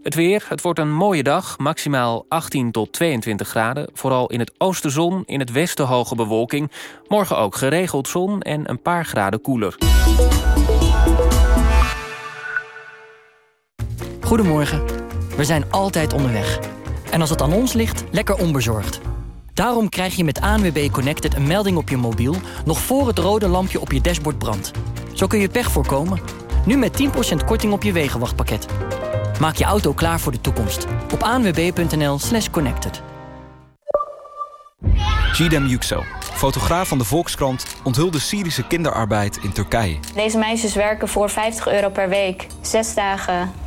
Het weer, het wordt een mooie dag, maximaal 18 tot 22 graden. Vooral in het oosten zon, in het westen hoge bewolking. Morgen ook geregeld zon en een paar graden koeler. Goedemorgen. We zijn altijd onderweg. En als het aan ons ligt, lekker onbezorgd. Daarom krijg je met ANWB Connected een melding op je mobiel... nog voor het rode lampje op je dashboard brandt. Zo kun je pech voorkomen. Nu met 10% korting op je wegenwachtpakket. Maak je auto klaar voor de toekomst. Op anwb.nl slash connected. Gidem Yüksel, fotograaf van de Volkskrant... onthulde Syrische kinderarbeid in Turkije. Deze meisjes werken voor 50 euro per week, zes dagen,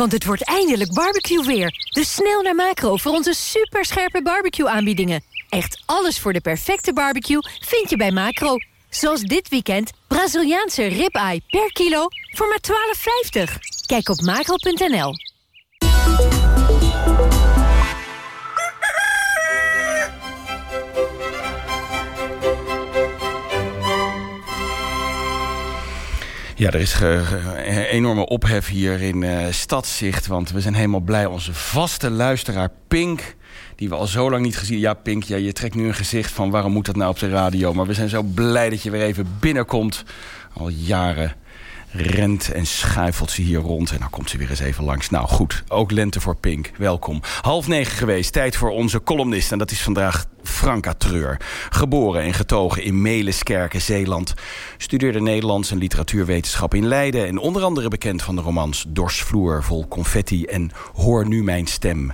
Want het wordt eindelijk barbecue weer. Dus snel naar Macro voor onze superscherpe barbecue-aanbiedingen. Echt alles voor de perfecte barbecue vind je bij Macro. Zoals dit weekend Braziliaanse ribeye per kilo voor maar 12,50. Kijk op macro.nl. Ja, er is een enorme ophef hier in uh, Stadzicht. Want we zijn helemaal blij. Onze vaste luisteraar Pink, die we al zo lang niet gezien... Ja, Pink, ja, je trekt nu een gezicht van waarom moet dat nou op de radio? Maar we zijn zo blij dat je weer even binnenkomt. Al jaren rent en schuifelt ze hier rond. En dan komt ze weer eens even langs. Nou goed, ook lente voor Pink. Welkom. Half negen geweest, tijd voor onze columnist. En dat is vandaag Franka Treur. Geboren en getogen in Meliskerken, Zeeland. Studeerde Nederlands en literatuurwetenschap in Leiden. En onder andere bekend van de romans Dorsvloer vol confetti en Hoor nu mijn stem.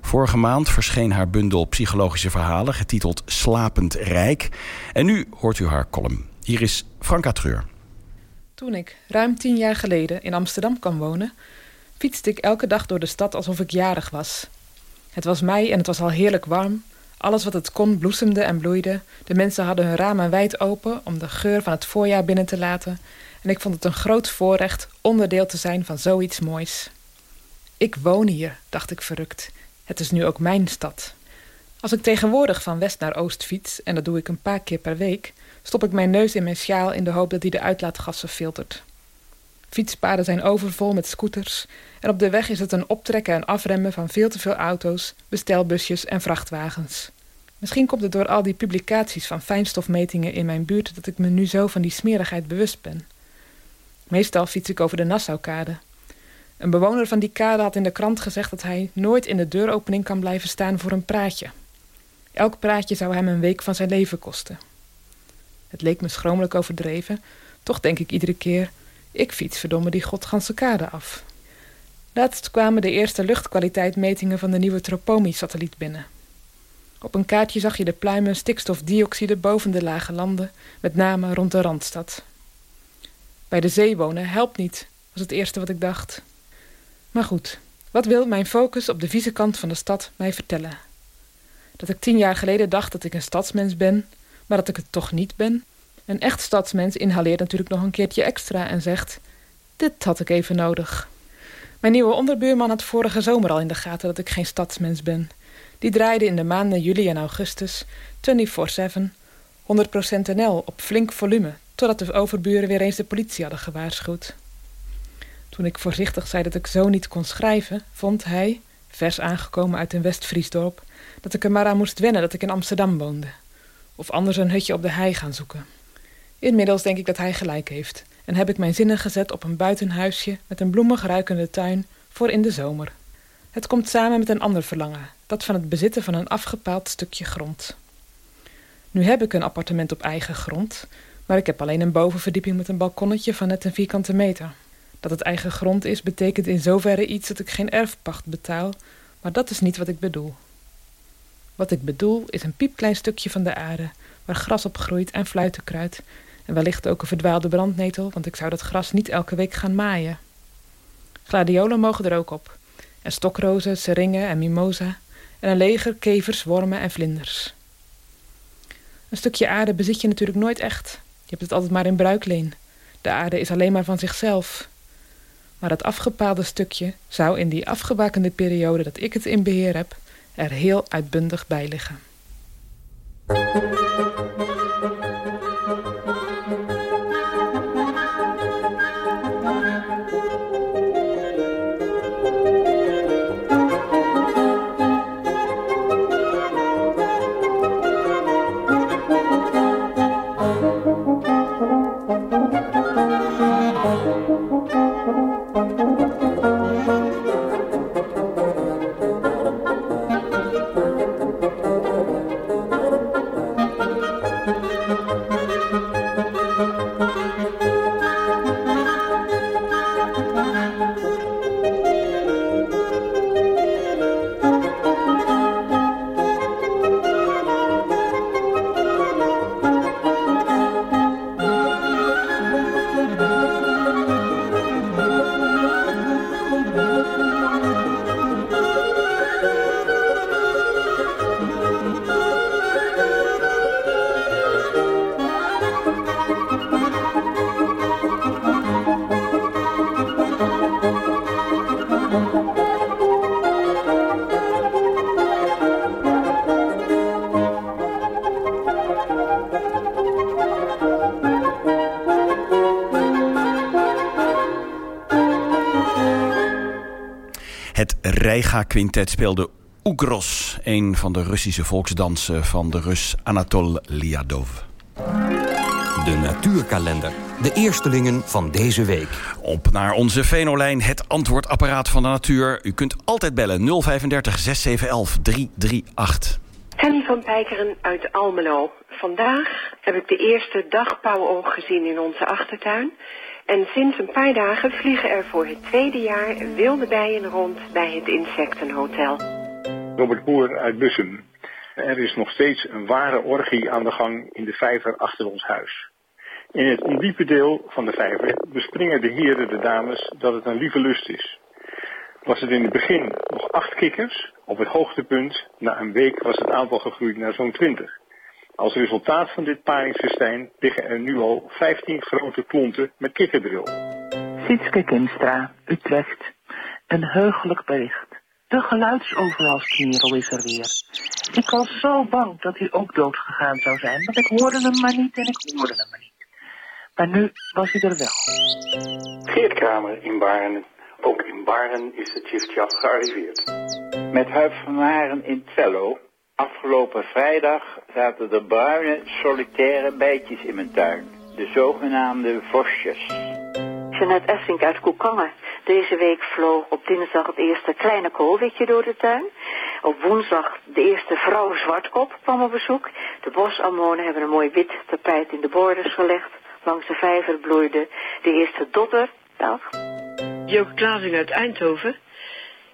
Vorige maand verscheen haar bundel Psychologische Verhalen... getiteld Slapend Rijk. En nu hoort u haar column. Hier is Franka Treur. Toen ik ruim tien jaar geleden in Amsterdam kwam wonen, fietste ik elke dag door de stad alsof ik jarig was. Het was mei en het was al heerlijk warm. Alles wat het kon bloesemde en bloeide. De mensen hadden hun ramen wijd open om de geur van het voorjaar binnen te laten. En ik vond het een groot voorrecht onderdeel te zijn van zoiets moois. Ik woon hier, dacht ik verrukt. Het is nu ook mijn stad. Als ik tegenwoordig van west naar oost fiets, en dat doe ik een paar keer per week, stop ik mijn neus in mijn sjaal in de hoop dat hij de uitlaatgassen filtert. Fietspaden zijn overvol met scooters en op de weg is het een optrekken en afremmen van veel te veel auto's, bestelbusjes en vrachtwagens. Misschien komt het door al die publicaties van fijnstofmetingen in mijn buurt dat ik me nu zo van die smerigheid bewust ben. Meestal fiets ik over de Nassaukade. Een bewoner van die kade had in de krant gezegd dat hij nooit in de deuropening kan blijven staan voor een praatje. Elk praatje zou hem een week van zijn leven kosten. Het leek me schromelijk overdreven, toch denk ik iedere keer: ik fiets verdomme die godganse kade af. Laatst kwamen de eerste luchtkwaliteitmetingen van de nieuwe Tropomi-satelliet binnen. Op een kaartje zag je de pluimen stikstofdioxide boven de lage landen, met name rond de Randstad. Bij de zee wonen helpt niet, was het eerste wat ik dacht. Maar goed, wat wil mijn focus op de vieze kant van de stad mij vertellen? Dat ik tien jaar geleden dacht dat ik een stadsmens ben, maar dat ik het toch niet ben? Een echt stadsmens inhaleert natuurlijk nog een keertje extra en zegt: Dit had ik even nodig. Mijn nieuwe onderbuurman had vorige zomer al in de gaten dat ik geen stadsmens ben. Die draaide in de maanden juli en augustus 24-7 100% NL op flink volume, totdat de overburen weer eens de politie hadden gewaarschuwd. Toen ik voorzichtig zei dat ik zo niet kon schrijven, vond hij, vers aangekomen uit een West-Friesdorp, dat ik er maar aan moest wennen dat ik in Amsterdam woonde. Of anders een hutje op de hei gaan zoeken. Inmiddels denk ik dat hij gelijk heeft en heb ik mijn zinnen gezet op een buitenhuisje met een bloemig ruikende tuin voor in de zomer. Het komt samen met een ander verlangen, dat van het bezitten van een afgepaald stukje grond. Nu heb ik een appartement op eigen grond, maar ik heb alleen een bovenverdieping met een balkonnetje van net een vierkante meter. Dat het eigen grond is, betekent in zoverre iets dat ik geen erfpacht betaal, maar dat is niet wat ik bedoel. Wat ik bedoel is een piepklein stukje van de aarde, waar gras op groeit en fluitenkruid, en wellicht ook een verdwaalde brandnetel, want ik zou dat gras niet elke week gaan maaien. Gladiolen mogen er ook op, en stokrozen, seringen en mimosa, en een leger kevers, wormen en vlinders. Een stukje aarde bezit je natuurlijk nooit echt. Je hebt het altijd maar in bruikleen. De aarde is alleen maar van zichzelf. Maar het afgepaalde stukje zou in die afgebakende periode dat ik het in beheer heb, er heel uitbundig bij liggen. Reiga-quintet speelde Oegros, een van de Russische volksdansen van de Rus Anatol Liadov. De natuurkalender. De eerstelingen van deze week. Op naar onze Venolijn, het antwoordapparaat van de natuur. U kunt altijd bellen 035 6711 338. Henny van Pijkeren uit Almelo. Vandaag heb ik de eerste dagpauwoog gezien in onze achtertuin. En sinds een paar dagen vliegen er voor het tweede jaar wilde bijen rond bij het Insectenhotel. Robert Boer uit Bussum. Er is nog steeds een ware orgie aan de gang in de vijver achter ons huis. In het ondiepe deel van de vijver bespringen de heren de dames dat het een lieve lust is. Was het in het begin nog acht kikkers, op het hoogtepunt, na een week was het aantal gegroeid naar zo'n twintig. Als resultaat van dit paringsfestijn liggen er nu al 15 grote klonten met kikkerdril. Sietske Kinstra, Utrecht. Een heugelijk bericht. De geluidsoverlastkerel is er weer. Ik was zo bang dat hij ook dood gegaan zou zijn, want ik hoorde hem maar niet en ik hoorde hem maar niet. Maar nu was hij er wel. Geert Kramer in Baren. Ook in Baren is de Tjiftjaf gearriveerd. Met Huip van Haren in Twello Afgelopen vrijdag zaten de bruine solitaire bijtjes in mijn tuin. De zogenaamde vosjes. Jeanette Essink uit Koekangen. Deze week vloog op dinsdag het eerste kleine koolwitje door de tuin. Op woensdag de eerste vrouw zwartkop kwam op bezoek. De bosamonen hebben een mooi wit tapijt in de borders gelegd. Langs de vijver bloeide de eerste dodder. Dag. Joke Klazing uit Eindhoven.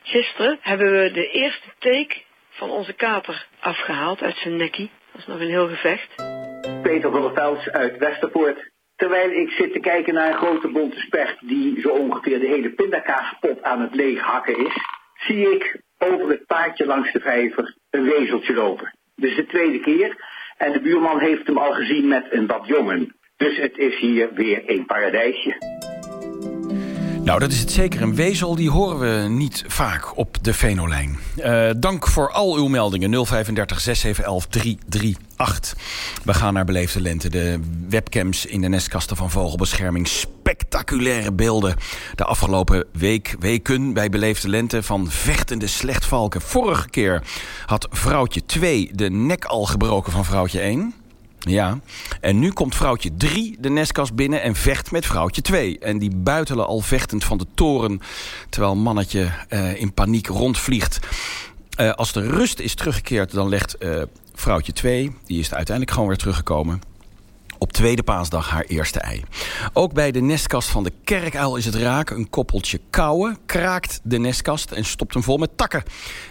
Gisteren hebben we de eerste take van onze kater afgehaald uit zijn nekkie. Dat is nog een heel gevecht. Peter van der Vels uit Westerpoort. Terwijl ik zit te kijken naar een grote bonte specht die zo ongeveer de hele pindakaaspot aan het leeghakken is, zie ik over het paadje langs de vijver een wezeltje lopen. Is de tweede keer en de buurman heeft hem al gezien met een wat jongen. Dus het is hier weer een paradijsje. Nou, dat is het zeker. Een wezel die horen we niet vaak op de Venolijn. Uh, dank voor al uw meldingen. 035 6711 338. We gaan naar Beleefde Lente. De webcams in de nestkasten van Vogelbescherming. Spectaculaire beelden. De afgelopen week, weken bij Beleefde Lente van vechtende slechtvalken. Vorige keer had vrouwtje 2 de nek al gebroken van vrouwtje 1. Ja, en nu komt vrouwtje 3 de nestkast binnen en vecht met vrouwtje 2. En die buitelen al vechtend van de toren... terwijl mannetje uh, in paniek rondvliegt. Uh, als de rust is teruggekeerd, dan legt uh, vrouwtje 2... die is uiteindelijk gewoon weer teruggekomen op tweede paasdag haar eerste ei. Ook bij de nestkast van de kerkuil is het raak. Een koppeltje kauwen kraakt de nestkast en stopt hem vol met takken.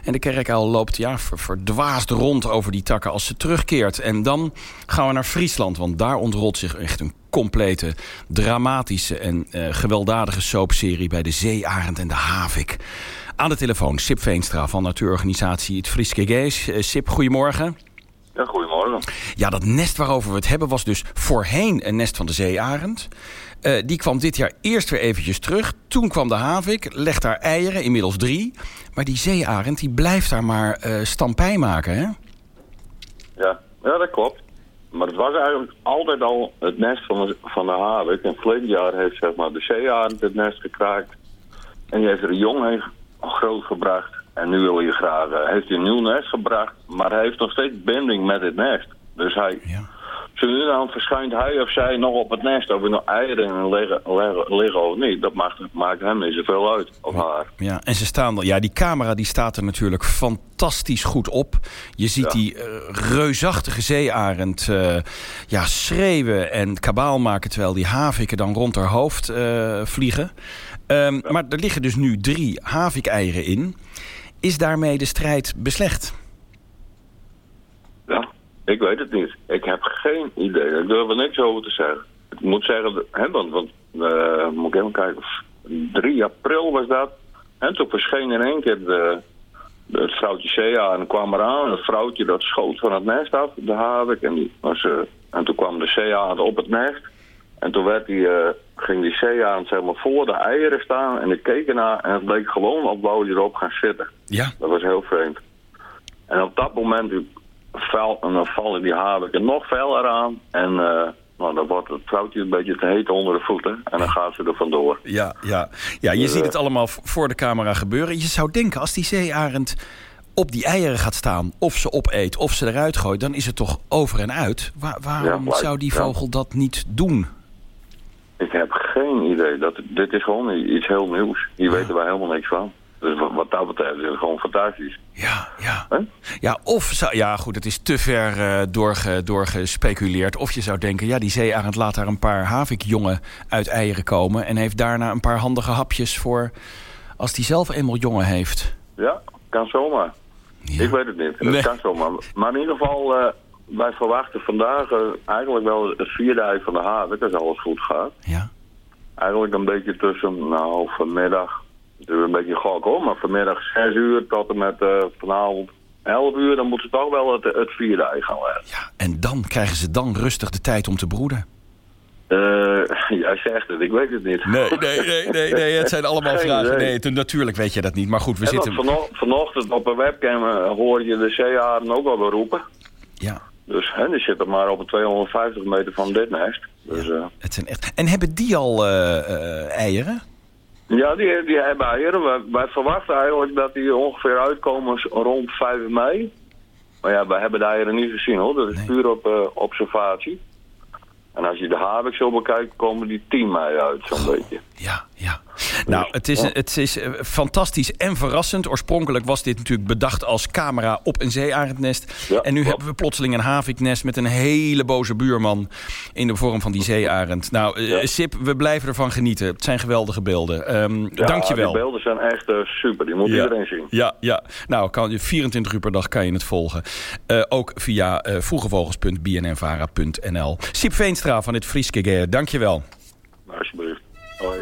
En de kerkuil loopt ja, verdwaasd rond over die takken als ze terugkeert. En dan gaan we naar Friesland, want daar ontrolt zich echt een complete, dramatische en uh, gewelddadige soapserie... bij de Zeearend en de Havik. Aan de telefoon Sip Veenstra van natuurorganisatie Het Frieske Gees. Uh, Sip, goedemorgen. Ja, goedemorgen. Ja, dat nest waarover we het hebben was dus voorheen een nest van de zeearend. Uh, die kwam dit jaar eerst weer eventjes terug. Toen kwam de havik, legt daar eieren, inmiddels drie. Maar die zeearend die blijft daar maar uh, stampij maken, hè? Ja. ja, dat klopt. Maar het was eigenlijk altijd al het nest van de, van de havik. En vorig jaar heeft zeg maar, de zeearend het nest gekraakt. En die heeft er een jong heen grootgebracht. En nu wil je graag, uh, heeft hij een nieuw nest gebracht, maar hij heeft nog steeds binding met het nest. Dus hij, ja. zo nu dan verschijnt hij of zij nog op het nest, of er nog eieren liggen, liggen, liggen of niet. Dat maakt, maakt hem niet zoveel uit, of haar. Ja, en ze staan, ja, die camera die staat er natuurlijk fantastisch goed op. Je ziet ja. die uh, reusachtige zeearend uh, ja, schreeuwen en kabaal maken, terwijl die haviken dan rond haar hoofd vliegen. Um, ja. Maar er liggen dus nu drie havikeieren in. Is daarmee de strijd beslecht? Ja, ik weet het niet. Ik heb geen idee. Ik durf er niks over te zeggen. Ik moet zeggen, hè, want, want uh, moet ik even kijken. 3 april was dat. En toen verscheen in één keer de, de, het vrouwtje Sea en kwam eraan. Het vrouwtje dat schoot van het nest af, de havik. En, was, uh, en toen kwam de Sea op het nest. En toen werd die, uh, ging die zeearend zeg maar, voor de eieren staan en ik keek ernaar en het bleek gewoon op wou erop gaan zitten. Ja. Dat was heel vreemd. En op dat moment val, en dan vallen die haviken nog feller aan en uh, nou, dan wordt het vrouwtje een beetje te heet onder de voeten en dan gaat ze er vandoor. Ja, ja. ja je dus, ziet het allemaal voor de camera gebeuren. Je zou denken als die zeearend op die eieren gaat staan, of ze opeet, of ze eruit gooit, dan is het toch over en uit. Waar, waarom ja, zou die vogel ja. dat niet doen? Ik heb geen idee. Dat, dit is gewoon iets heel nieuws. Hier ja. weten wij helemaal niks van. Dus wat, wat dat betreft is het gewoon fantastisch. Ja, ja. Huh? Ja, of zou, ja, goed, het is te ver uh, doorge, doorgespeculeerd. Of je zou denken, ja, die zeearend laat daar een paar havikjongen uit eieren komen... en heeft daarna een paar handige hapjes voor als die zelf eenmaal jongen heeft. Ja, kan zomaar. Ja. Ik weet het niet. Dat nee. kan zomaar. Maar in ieder geval... Uh, wij verwachten vandaag uh, eigenlijk wel het vierde ei van de havik, als alles goed gaat. Ja. Eigenlijk een beetje tussen, nou, vanmiddag, het is een beetje gok hoor, maar vanmiddag 6 uur tot en met uh, vanavond 11 uur, dan moeten ze toch wel het, het vierde ei gaan leggen. Ja, en dan krijgen ze dan rustig de tijd om te broeden. Uh, jij zegt het, ik weet het niet. Nee, nee, nee, nee, nee het zijn allemaal Geen vragen. Nee, toen, natuurlijk weet je dat niet, maar goed, we en zitten... Vano vanochtend op een webcam hoor je de zeearen ook al roepen. Ja. Dus hè, die zitten maar op 250 meter van dit nest. Dus, ja, het zijn echt... En hebben die al uh, uh, eieren? Ja, die, die hebben eieren. Wij, wij, verwachten eigenlijk dat die ongeveer uitkomen rond 5 mei. Maar ja, wij hebben de eieren niet gezien hoor. Dat is nee. puur op uh, observatie. En als je de Habek zo bekijkt, komen die 10 mei uit, zo'n beetje. Ja, ja. Nou, het is, het is eh, fantastisch en verrassend. Oorspronkelijk was dit natuurlijk bedacht als camera op een zeearendnest. en nu hebben we plotseling een haviknest met een hele boze buurman... in de vorm van die zeearend. Nou, eh, Sip, we blijven ervan genieten. Het zijn geweldige beelden. Um, ja, dankjewel. die beelden zijn echt uh, super. Die moet iedereen zien. Ja, ja. Nou, kan, je 24 uur per dag kan je het volgen. Eh, ook via uh, vroegevogels.bnnvara.nl. Sip Veenstra van het Frieske Geer, dankjewel. Alsjeblieft. Hoi.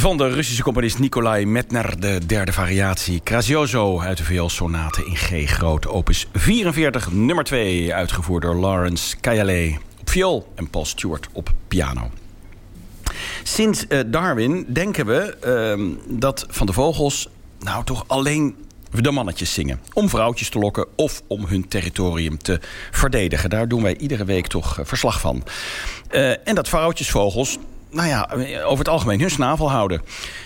Van de Russische componist Nikolai Metner, de derde variatie. Grazioso uit de VL-sonate in G groot, opus 44, nummer 2. Uitgevoerd door Lawrence Kayale op viool en Paul Stewart op piano. Sinds uh, Darwin denken we uh, dat van de vogels nou toch alleen de mannetjes zingen. Om vrouwtjes te lokken of om hun territorium te verdedigen. Daar doen wij iedere week toch uh, verslag van. Uh, en dat vrouwtjesvogels nou ja, over het algemeen hun snavel houden.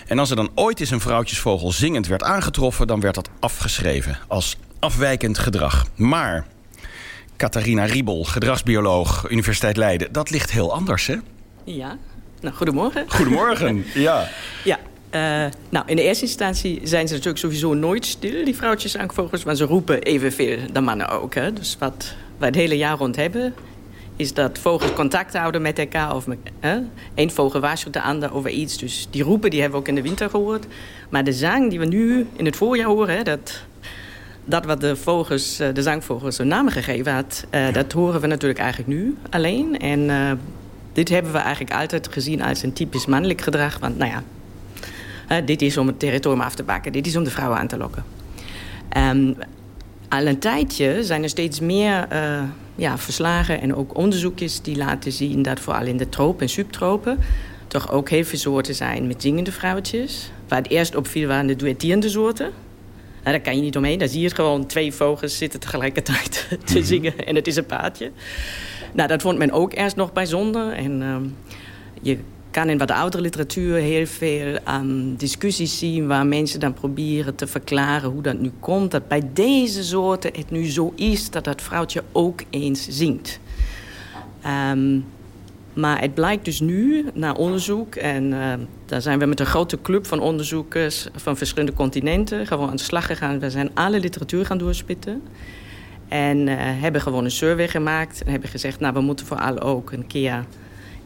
En als er dan ooit eens een vrouwtjesvogel zingend werd aangetroffen... dan werd dat afgeschreven als afwijkend gedrag. Maar Catharina Riebel, gedragsbioloog, Universiteit Leiden... dat ligt heel anders, hè? Ja, nou, goedemorgen. Goedemorgen, ja. Ja, uh, nou, in de eerste instantie zijn ze natuurlijk sowieso nooit stil, die vrouwtjesankvogels. Maar ze roepen evenveel dan mannen ook. Hè? Dus wat wij het hele jaar rond hebben is dat vogels contact houden met elkaar. Of Eén vogel waarschuwt de ander over iets. Dus die roepen die hebben we ook in de winter gehoord. Maar de zang die we nu in het voorjaar horen... Hè, dat, dat wat de, vogels, de zangvogels een naam gegeven had... Uh, dat horen we natuurlijk eigenlijk nu alleen. En uh, dit hebben we eigenlijk altijd gezien als een typisch mannelijk gedrag. Want nou ja, dit is om het territorium af te bakken. Dit is om de vrouwen aan te lokken. Um, al een tijdje zijn er steeds meer uh, ja, verslagen en ook onderzoekjes die laten zien dat vooral in de tropen en subtropen toch ook heel veel soorten zijn met zingende vrouwtjes. Waar het eerst opviel waren de duettierende soorten. Nou, daar kan je niet omheen. Daar zie je het gewoon. Twee vogels zitten tegelijkertijd te zingen en het is een paardje. Nou, dat vond men ook eerst nog bijzonder. En uh, je kan in wat oudere literatuur heel veel um, discussies zien... waar mensen dan proberen te verklaren hoe dat nu komt... dat bij deze soorten het nu zo is dat dat vrouwtje ook eens zingt. Um, maar het blijkt dus nu, na onderzoek... en uh, daar zijn we met een grote club van onderzoekers... van verschillende continenten gewoon aan de slag gegaan. We zijn alle literatuur gaan doorspitten... En uh, hebben gewoon een survey gemaakt. En hebben gezegd, nou, we moeten vooral ook een keer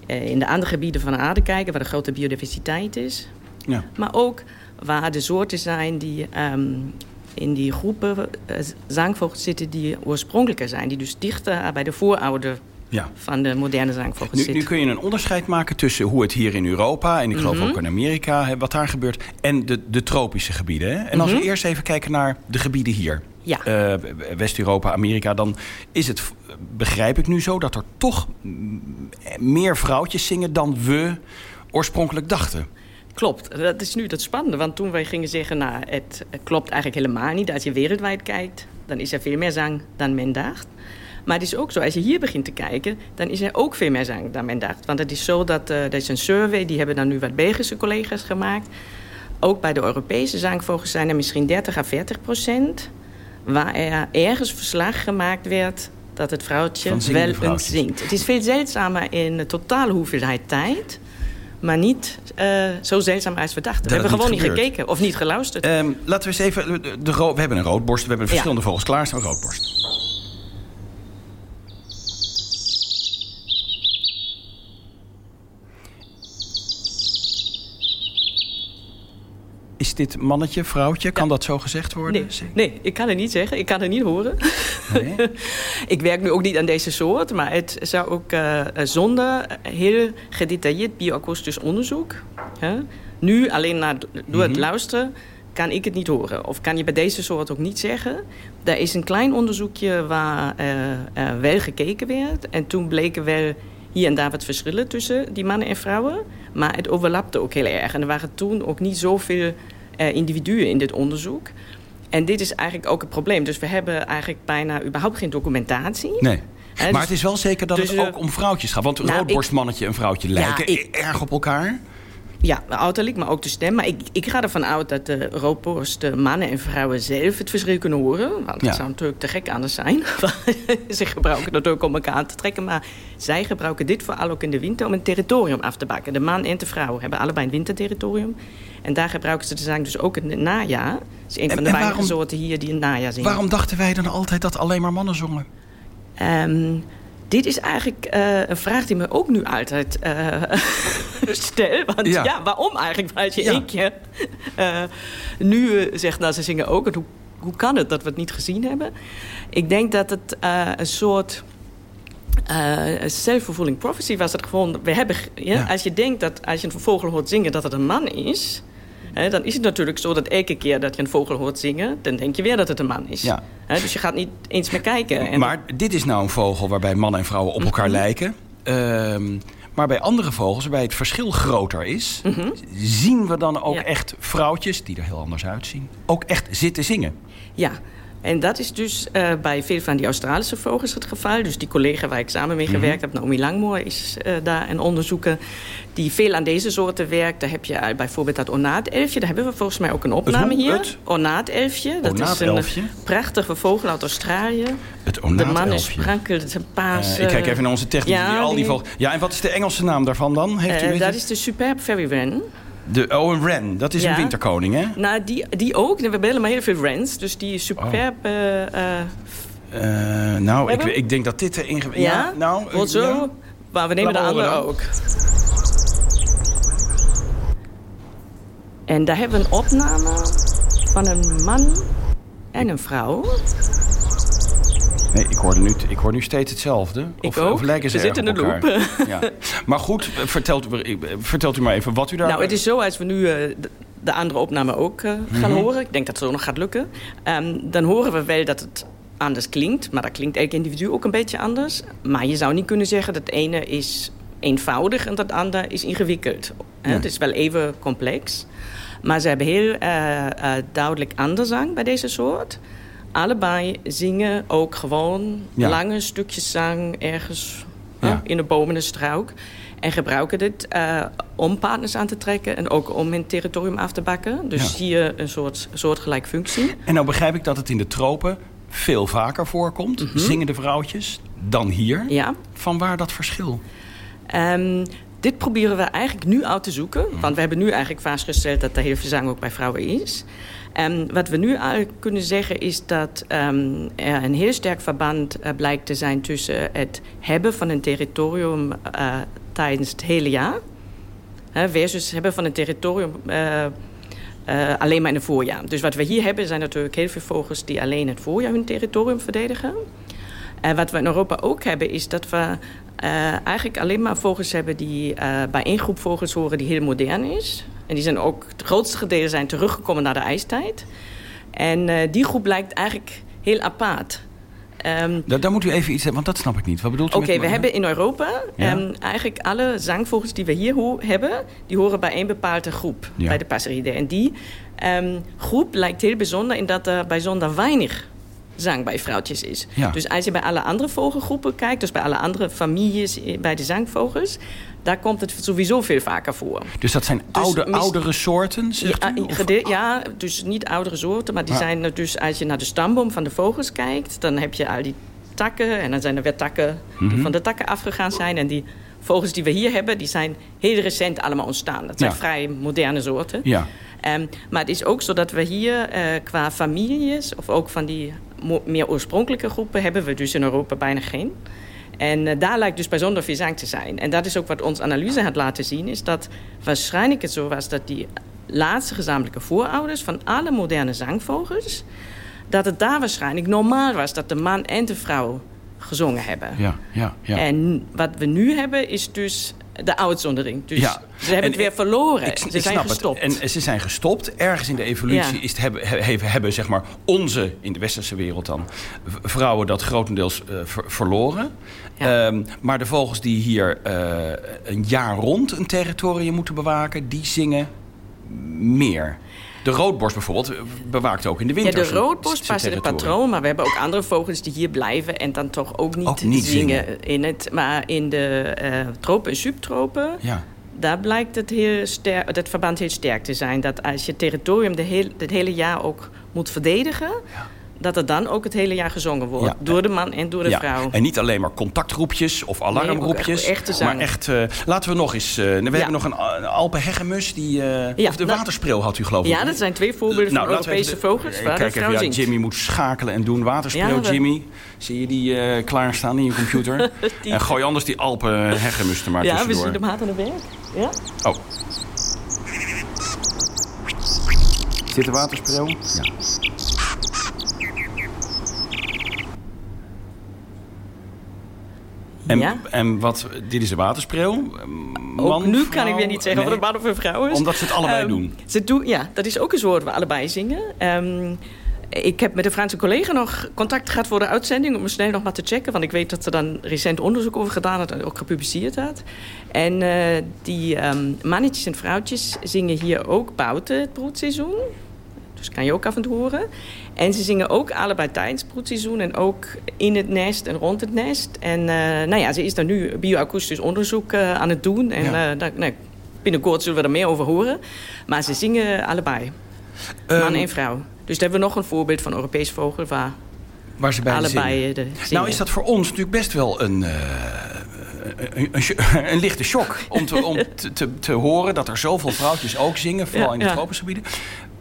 in de andere gebieden van de aarde kijken... waar de grote biodiversiteit is. Ja. Maar ook waar de soorten zijn die um, in die groepen uh, zangvogels zitten... die oorspronkelijker zijn. Die dus dichter bij de voorouder ja. van de moderne zangvogels nu, zitten. nu kun je een onderscheid maken tussen hoe het hier in Europa... en ik geloof Mhm. ook in Amerika, wat daar gebeurt... en de, de tropische gebieden. Hè? En als Mhm. we eerst even kijken naar de gebieden hier... Ja. Uh, West-Europa, Amerika, dan is het, begrijp ik nu zo... dat er toch meer vrouwtjes zingen dan we oorspronkelijk dachten. Klopt, dat is nu het spannende. Want toen wij gingen zeggen, nou, het, het klopt eigenlijk helemaal niet. Als je wereldwijd kijkt, dan is er veel meer zang dan men dacht. Maar het is ook zo, als je hier begint te kijken... dan is er ook veel meer zang dan men dacht. Want het is zo dat, uh, er is een survey... die hebben dan nu wat Belgische collega's gemaakt... ook bij de Europese zangvogels zijn er misschien 30 à 40 procent... waar er ergens verslag gemaakt werd dat het vrouwtje wel eens zingt. Het is veel zeldzamer in de totale hoeveelheid tijd... maar niet eh, zo zeldzaam als we dachten. Dat we hebben gewoon niet gebeurt. gekeken of niet geluisterd. Ehm, laten we eens even... De, we hebben een roodborst, we hebben verschillende vogels klaar. Een roodborst. Is dit mannetje, vrouwtje? Kan dat zo gezegd worden? Nee, nee, ik kan het niet zeggen. Ik kan het niet horen. ik werk nu ook niet aan deze soort. Maar het zou ook eh, zonder heel gedetailleerd bioakoestisch onderzoek... Hè, nu alleen na, door het Mhm. luisteren kan ik het niet horen. Of kan je bij deze soort ook niet zeggen. Er is een klein onderzoekje waar eh, eh, wel gekeken werd. En toen bleken wel hier en daar wat verschillen tussen die mannen en vrouwen. Maar het overlapte ook heel erg. En er waren toen ook niet zoveel eh, individuen in dit onderzoek. En dit is eigenlijk ook het probleem. Dus we hebben eigenlijk bijna überhaupt geen documentatie. Nee. Hè, maar dus- het is wel zeker dat dus, het ook om vrouwtjes gaat. Want een nou, roodborstmannetje en vrouwtje lijken ik- erg op elkaar. Ja, uiterlijk, maar ook de stem. Maar ik, ik ga ervan uit dat de roodborst mannen en vrouwen zelf het verschil kunnen horen. Want Ja. het zou natuurlijk te gek anders zijn. Ze gebruiken het ook om elkaar aan te trekken. Maar zij gebruiken dit vooral ook in de winter om een territorium af te bakken. De man en de vrouw hebben allebei een winterterritorium. En daar gebruiken ze de zang dus ook in het najaar. Het is een En- van de weinige soorten hier die in het najaar zingen. Waarom dachten wij dan altijd dat alleen maar mannen zongen? Ehm, dit is eigenlijk eh, een vraag die me ook nu altijd eh, stel. Want Ja. ja. waarom eigenlijk? Want als je Ja. één keer eh, nu zegt, nou ze zingen ook. En hoe, hoe kan het dat we het niet gezien hebben? Ik denk dat het een soort... self-fulfilling prophecy was het gewoon. We hebben, Ja. Als je denkt dat als je een vogel hoort zingen dat het een man is, dan is het natuurlijk zo dat elke keer dat je een vogel hoort zingen, dan denk je weer dat het een man is. Ja. Dus je gaat niet eens meer kijken. En Maar dit is nou een vogel waarbij mannen en vrouwen op elkaar lijken. Ehm, maar bij andere vogels, waarbij het verschil groter is... zien we dan ook Ja. echt vrouwtjes, die er heel anders uitzien... ook echt zitten zingen. Ja, en dat is dus eh, bij veel van die Australische vogels het geval. Dus die collega waar ik samen mee gewerkt heb, Naomi Langmoor, is eh, daar een onderzoeker die veel aan deze soorten werkt. Daar heb je eh, bijvoorbeeld dat ornatelfje. Daar hebben we volgens mij ook een opname hier. Het? Ornatelfje. Dat is een prachtige vogel uit Australië. Het De man is ornatelfje. sprankeld, zijn paas. Eh, ik kijk even naar onze technici, ja, die al die die- vogels... Ja, en wat is de Engelse naam daarvan dan? Heeft u dat het? is de Superb Fairy Wren. De, oh, een wren. Dat is Ja. een winterkoning, hè? Nou, die, die ook. We hebben helemaal heel veel wrens. Dus die superb... eh, eh, Eh, nou, ik, ik denk dat dit er inge... Ja? nou... Eh, zo. ja. Maar we nemen de andere ook. En daar hebben we een opname van een man en een vrouw. Nee, ik hoor, nu, ik hoor nu steeds hetzelfde. Ik of, ook. Of lijken ze We zitten in de loop. Ja. Maar goed, vertelt u, vertelt u maar even wat u daar... Nou, het is zo als we nu eh, de, de andere opname ook eh, gaan Mhm. horen. Ik denk dat het zo nog gaat lukken. Ehm, dan horen we wel dat het anders klinkt. Maar dat klinkt elk individu ook een beetje anders. Maar je zou niet kunnen zeggen dat het ene is eenvoudig en dat andere is ingewikkeld. Ja. Het is wel even complex. Maar ze hebben heel eh, duidelijk andere zang bij deze soort. Allebei zingen ook gewoon Ja. lange stukjes zang ergens Ja. hè, in de bomen, een struik. En gebruiken dit eh, om partners aan te trekken en ook om hun territorium af te bakken. Dus Ja. zie je een soort soortgelijk functie. En nou begrijp ik dat het in de tropen veel vaker voorkomt. Zingende vrouwtjes dan hier. Mhm. Ja. Van waar dat verschil? Ehm, dit proberen we eigenlijk nu uit te zoeken. Want we hebben nu eigenlijk vastgesteld dat er heel veel zang ook bij vrouwen is. En wat we nu al kunnen zeggen is dat ehm, er een heel sterk verband eh, blijkt te zijn tussen het hebben van een territorium eh, tijdens het hele jaar. Hè, versus hebben van een territorium eh, alleen maar in het voorjaar. Dus wat we hier hebben zijn natuurlijk heel veel vogels die alleen het voorjaar hun territorium verdedigen. En wat we in Europa ook hebben, is dat we eh, eigenlijk alleen maar vogels hebben die eh, bij één groep vogels horen die heel modern is. En die zijn ook, het grootste gedeelte zijn teruggekomen naar de ijstijd. En eh, die groep lijkt eigenlijk heel apart. Ehm, Daar, daar moet u even iets hebben, want dat snap ik niet. Wat bedoelt u Oké, we hebben in Europa Ja. ehm, eigenlijk alle zangvogels die we hier ho- hebben, die horen bij één bepaalde groep, Ja. bij de Passeridae. En die ehm, groep lijkt heel bijzonder in dat er bijzonder weinig zang bij vrouwtjes is. Ja. Dus als je bij alle andere vogelgroepen kijkt... dus bij alle andere families eh, bij de zangvogels... daar komt het sowieso veel vaker voor. Dus dat zijn oude, mis- oudere soorten, zegt Ja, u? Ja, dus niet oudere soorten, maar die Maar- zijn dus als je naar de stamboom van de vogels kijkt, dan heb je al die takken en dan zijn er weer takken die Mhm. van de takken afgegaan zijn en die vogels die we hier hebben, die zijn heel recent allemaal ontstaan. Dat zijn Ja. vrij moderne soorten. Ja. Ehm, maar het is ook zo dat we hier eh, qua families, of ook van die meer oorspronkelijke groepen, hebben we dus in Europa bijna geen. En eh, daar lijkt dus bijzonder veel zang te zijn. En dat is ook wat onze analyse had laten zien, is dat waarschijnlijk het zo was dat die laatste gezamenlijke voorouders van alle moderne zangvogels, dat het daar waarschijnlijk normaal was dat de man en de vrouw gezongen hebben. Ja, ja, ja. En wat we nu hebben is dus de uitzondering. Dus Ja. ze hebben En het weer verloren. Ik, ze ik zijn gestopt. het. En ze zijn gestopt. Ergens in de evolutie Ja. is het, hebben, he- hebben, hebben zeg maar onze, in de westerse wereld dan, vrouwen dat grotendeels eh, ver- verloren. Ehm, maar de vogels die hier eh, een jaar rond een territorium moeten bewaken, die zingen meer. De roodborst bijvoorbeeld eh, bewaakt ook in de Ja, winter. de zijn- roodborst past in het patroon, maar we hebben ook andere vogels die hier blijven en dan toch ook niet, Ook niet zingen. In het, maar in de eh, tropen en subtropen, Ja. daar blijkt het, heel ster- het verband heel sterk te zijn. Dat als je territorium de heel, het hele jaar ook moet verdedigen, dat er dan ook het hele jaar gezongen wordt. Ja. Door de man en door de Ja, vrouw. En niet alleen maar contactroepjes of alarmroepjes. Nee, ook echt- echte zang. maar echt, eh, laten we nog eens... eh, we hebben nog een, een Alpenhegemus, die, eh, Ja, of de nou- waterspreeuw had u geloof ik. Ja, dat zijn twee voorbeelden van Nou, we Europese vogels waar Kijk even, ja, zingt. Jimmy moet schakelen en doen. Waterspreeuw, Ja, we- Jimmy. Zie je die eh, klaarstaan in je computer? Die- En gooi anders die Alpenhegemus er maar ja, we tussendoor. zien hem hard aan de werk. Ja. Oh. Zit de waterspreeuw? Ja. En, Ja. en wat, dit is de waterspreeuw. Ook nu kan ik weer niet zeggen of het een man of een vrouw is. Omdat ze het allebei Ehm, doen. Ze doen. Ja, dat is ook een soort waar allebei zingen. Ehm, ik heb met een Franse collega nog contact gehad voor de uitzending... om snel nog maar te checken. Want ik weet dat ze dan recent onderzoek over gedaan had... en ook gepubliceerd had. En eh, die ehm, mannetjes en vrouwtjes zingen hier ook buiten het broedseizoen. Dus kan je ook af en toe horen. En ze zingen ook allebei tijdens het broedseizoen... en ook in het nest en rond het nest. En eh, nou ja, ze is daar nu bioakoestisch onderzoek eh, aan het doen. En Ja. eh, daar, nou, binnenkort zullen we er meer over horen. Maar ze zingen allebei. Ehm, Man en vrouw. Dus daar hebben we nog een voorbeeld van Europees vogel... waar Waar ze bij allebei zingen. de zingen. Nou is dat voor ons natuurlijk best wel een, een, een, een lichte shock. Om, te, om te, te, te horen dat er zoveel vrouwtjes ook zingen. Vooral Ja, in de tropische gebieden.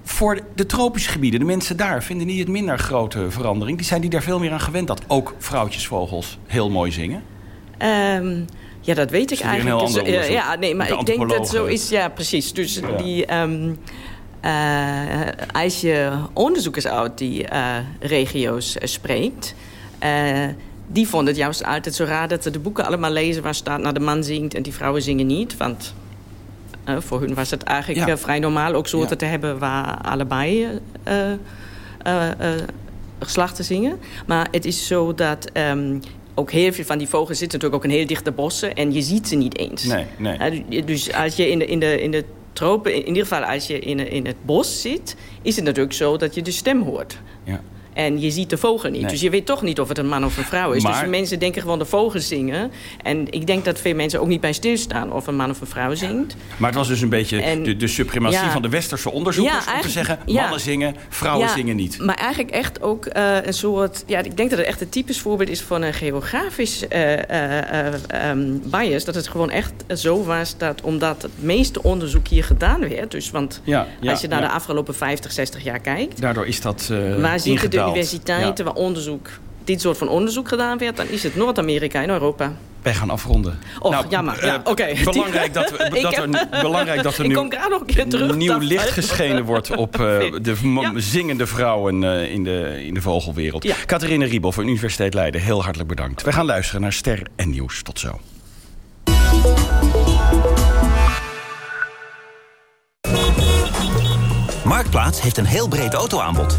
Voor de tropische gebieden, de mensen daar vinden die het minder grote verandering. Die zijn die daar veel meer aan gewend dat ook vrouwtjesvogels heel mooi zingen. Ehm, ja, dat weet ik eigenlijk. ander Dus, eh, ja, nee, maar de ik denk dat zo is. Ja, precies. Dus Ja. die, ehm, eh, als je onderzoekers uit die eh, regio's spreekt... die vonden het juist altijd zo raar dat ze de boeken allemaal lezen... waar staat, nou, de man zingt en die vrouwen zingen niet. Want voor hun was het eigenlijk Ja. eh, vrij normaal ook soorten Ja. te hebben... waar allebei eh, eh, eh, geslachten zingen. Maar het is zo dat... ehm, ook heel veel van die vogels zitten natuurlijk ook in heel dichte bossen... en je ziet ze niet eens. Nee, nee. Eh, dus als je in de, in de, in de tropen, in ieder geval als je in, in het bos zit... is het natuurlijk zo dat je de stem hoort. Ja. En je ziet de vogel niet. Nee. Dus je weet toch niet of het een man of een vrouw is. Maar- Dus mensen denken gewoon de vogels zingen. En ik denk dat veel mensen ook niet bij stilstaan... of een man of een vrouw zingt. Maar het was dus een beetje En- de, de suprematie ja. van de westerse onderzoekers. Ja, om te zeggen, mannen zingen, vrouwen zingen niet. Maar eigenlijk echt ook eh, een soort... Ja, ik denk dat het echt een typisch voorbeeld is van een geografisch eh, eh, eh, ehm, bias. Dat het gewoon echt zo was dat omdat het meeste onderzoek hier gedaan werd... Dus, want als je naar de afgelopen 50, 60 jaar kijkt... Daardoor is dat waar zitten de ingedaald. Universiteiten Ja. waar onderzoek, dit soort van onderzoek gedaan werd... dan is het Noord-Amerika en Europa. Wij gaan afronden. Och, jammer. Ja, eh, oké. Belangrijk dat, we, dat er, belangrijk dat er Ik nu kom graag nog een keer terug. nieuw licht geschenen wordt op eh, de zingende vrouwen eh, in, de, in de vogelwereld. Ja. Catharine Riebel van Universiteit Leiden, heel hartelijk bedankt. We gaan luisteren naar Ster en Nieuws. Tot zo. Marktplaats heeft een heel breed autoaanbod.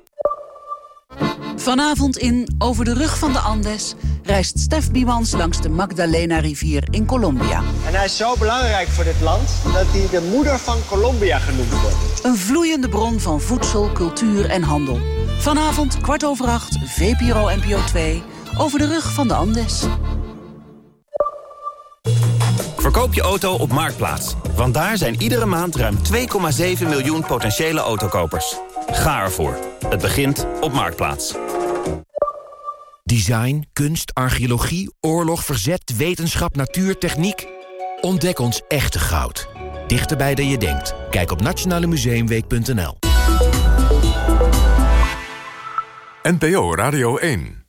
Vanavond in Over de Rug van de Andes reist Stef Biemans langs de Magdalena-rivier in Colombia. En hij is zo belangrijk voor dit land dat hij de moeder van Colombia genoemd wordt. Een vloeiende bron van voedsel, cultuur en handel. Vanavond kwart over acht, VPRO NPO 2, Over de Rug van de Andes. Verkoop je auto op Marktplaats. Want daar zijn iedere maand ruim 2,7 miljoen potentiële autokopers. Ga ervoor. Het begint op Marktplaats. Design, kunst, archeologie, oorlog, verzet, wetenschap, natuur, techniek. Ontdek ons echte goud. Dichterbij dan je denkt. Kijk op nationalemuseumweek.nl NPO Radio 1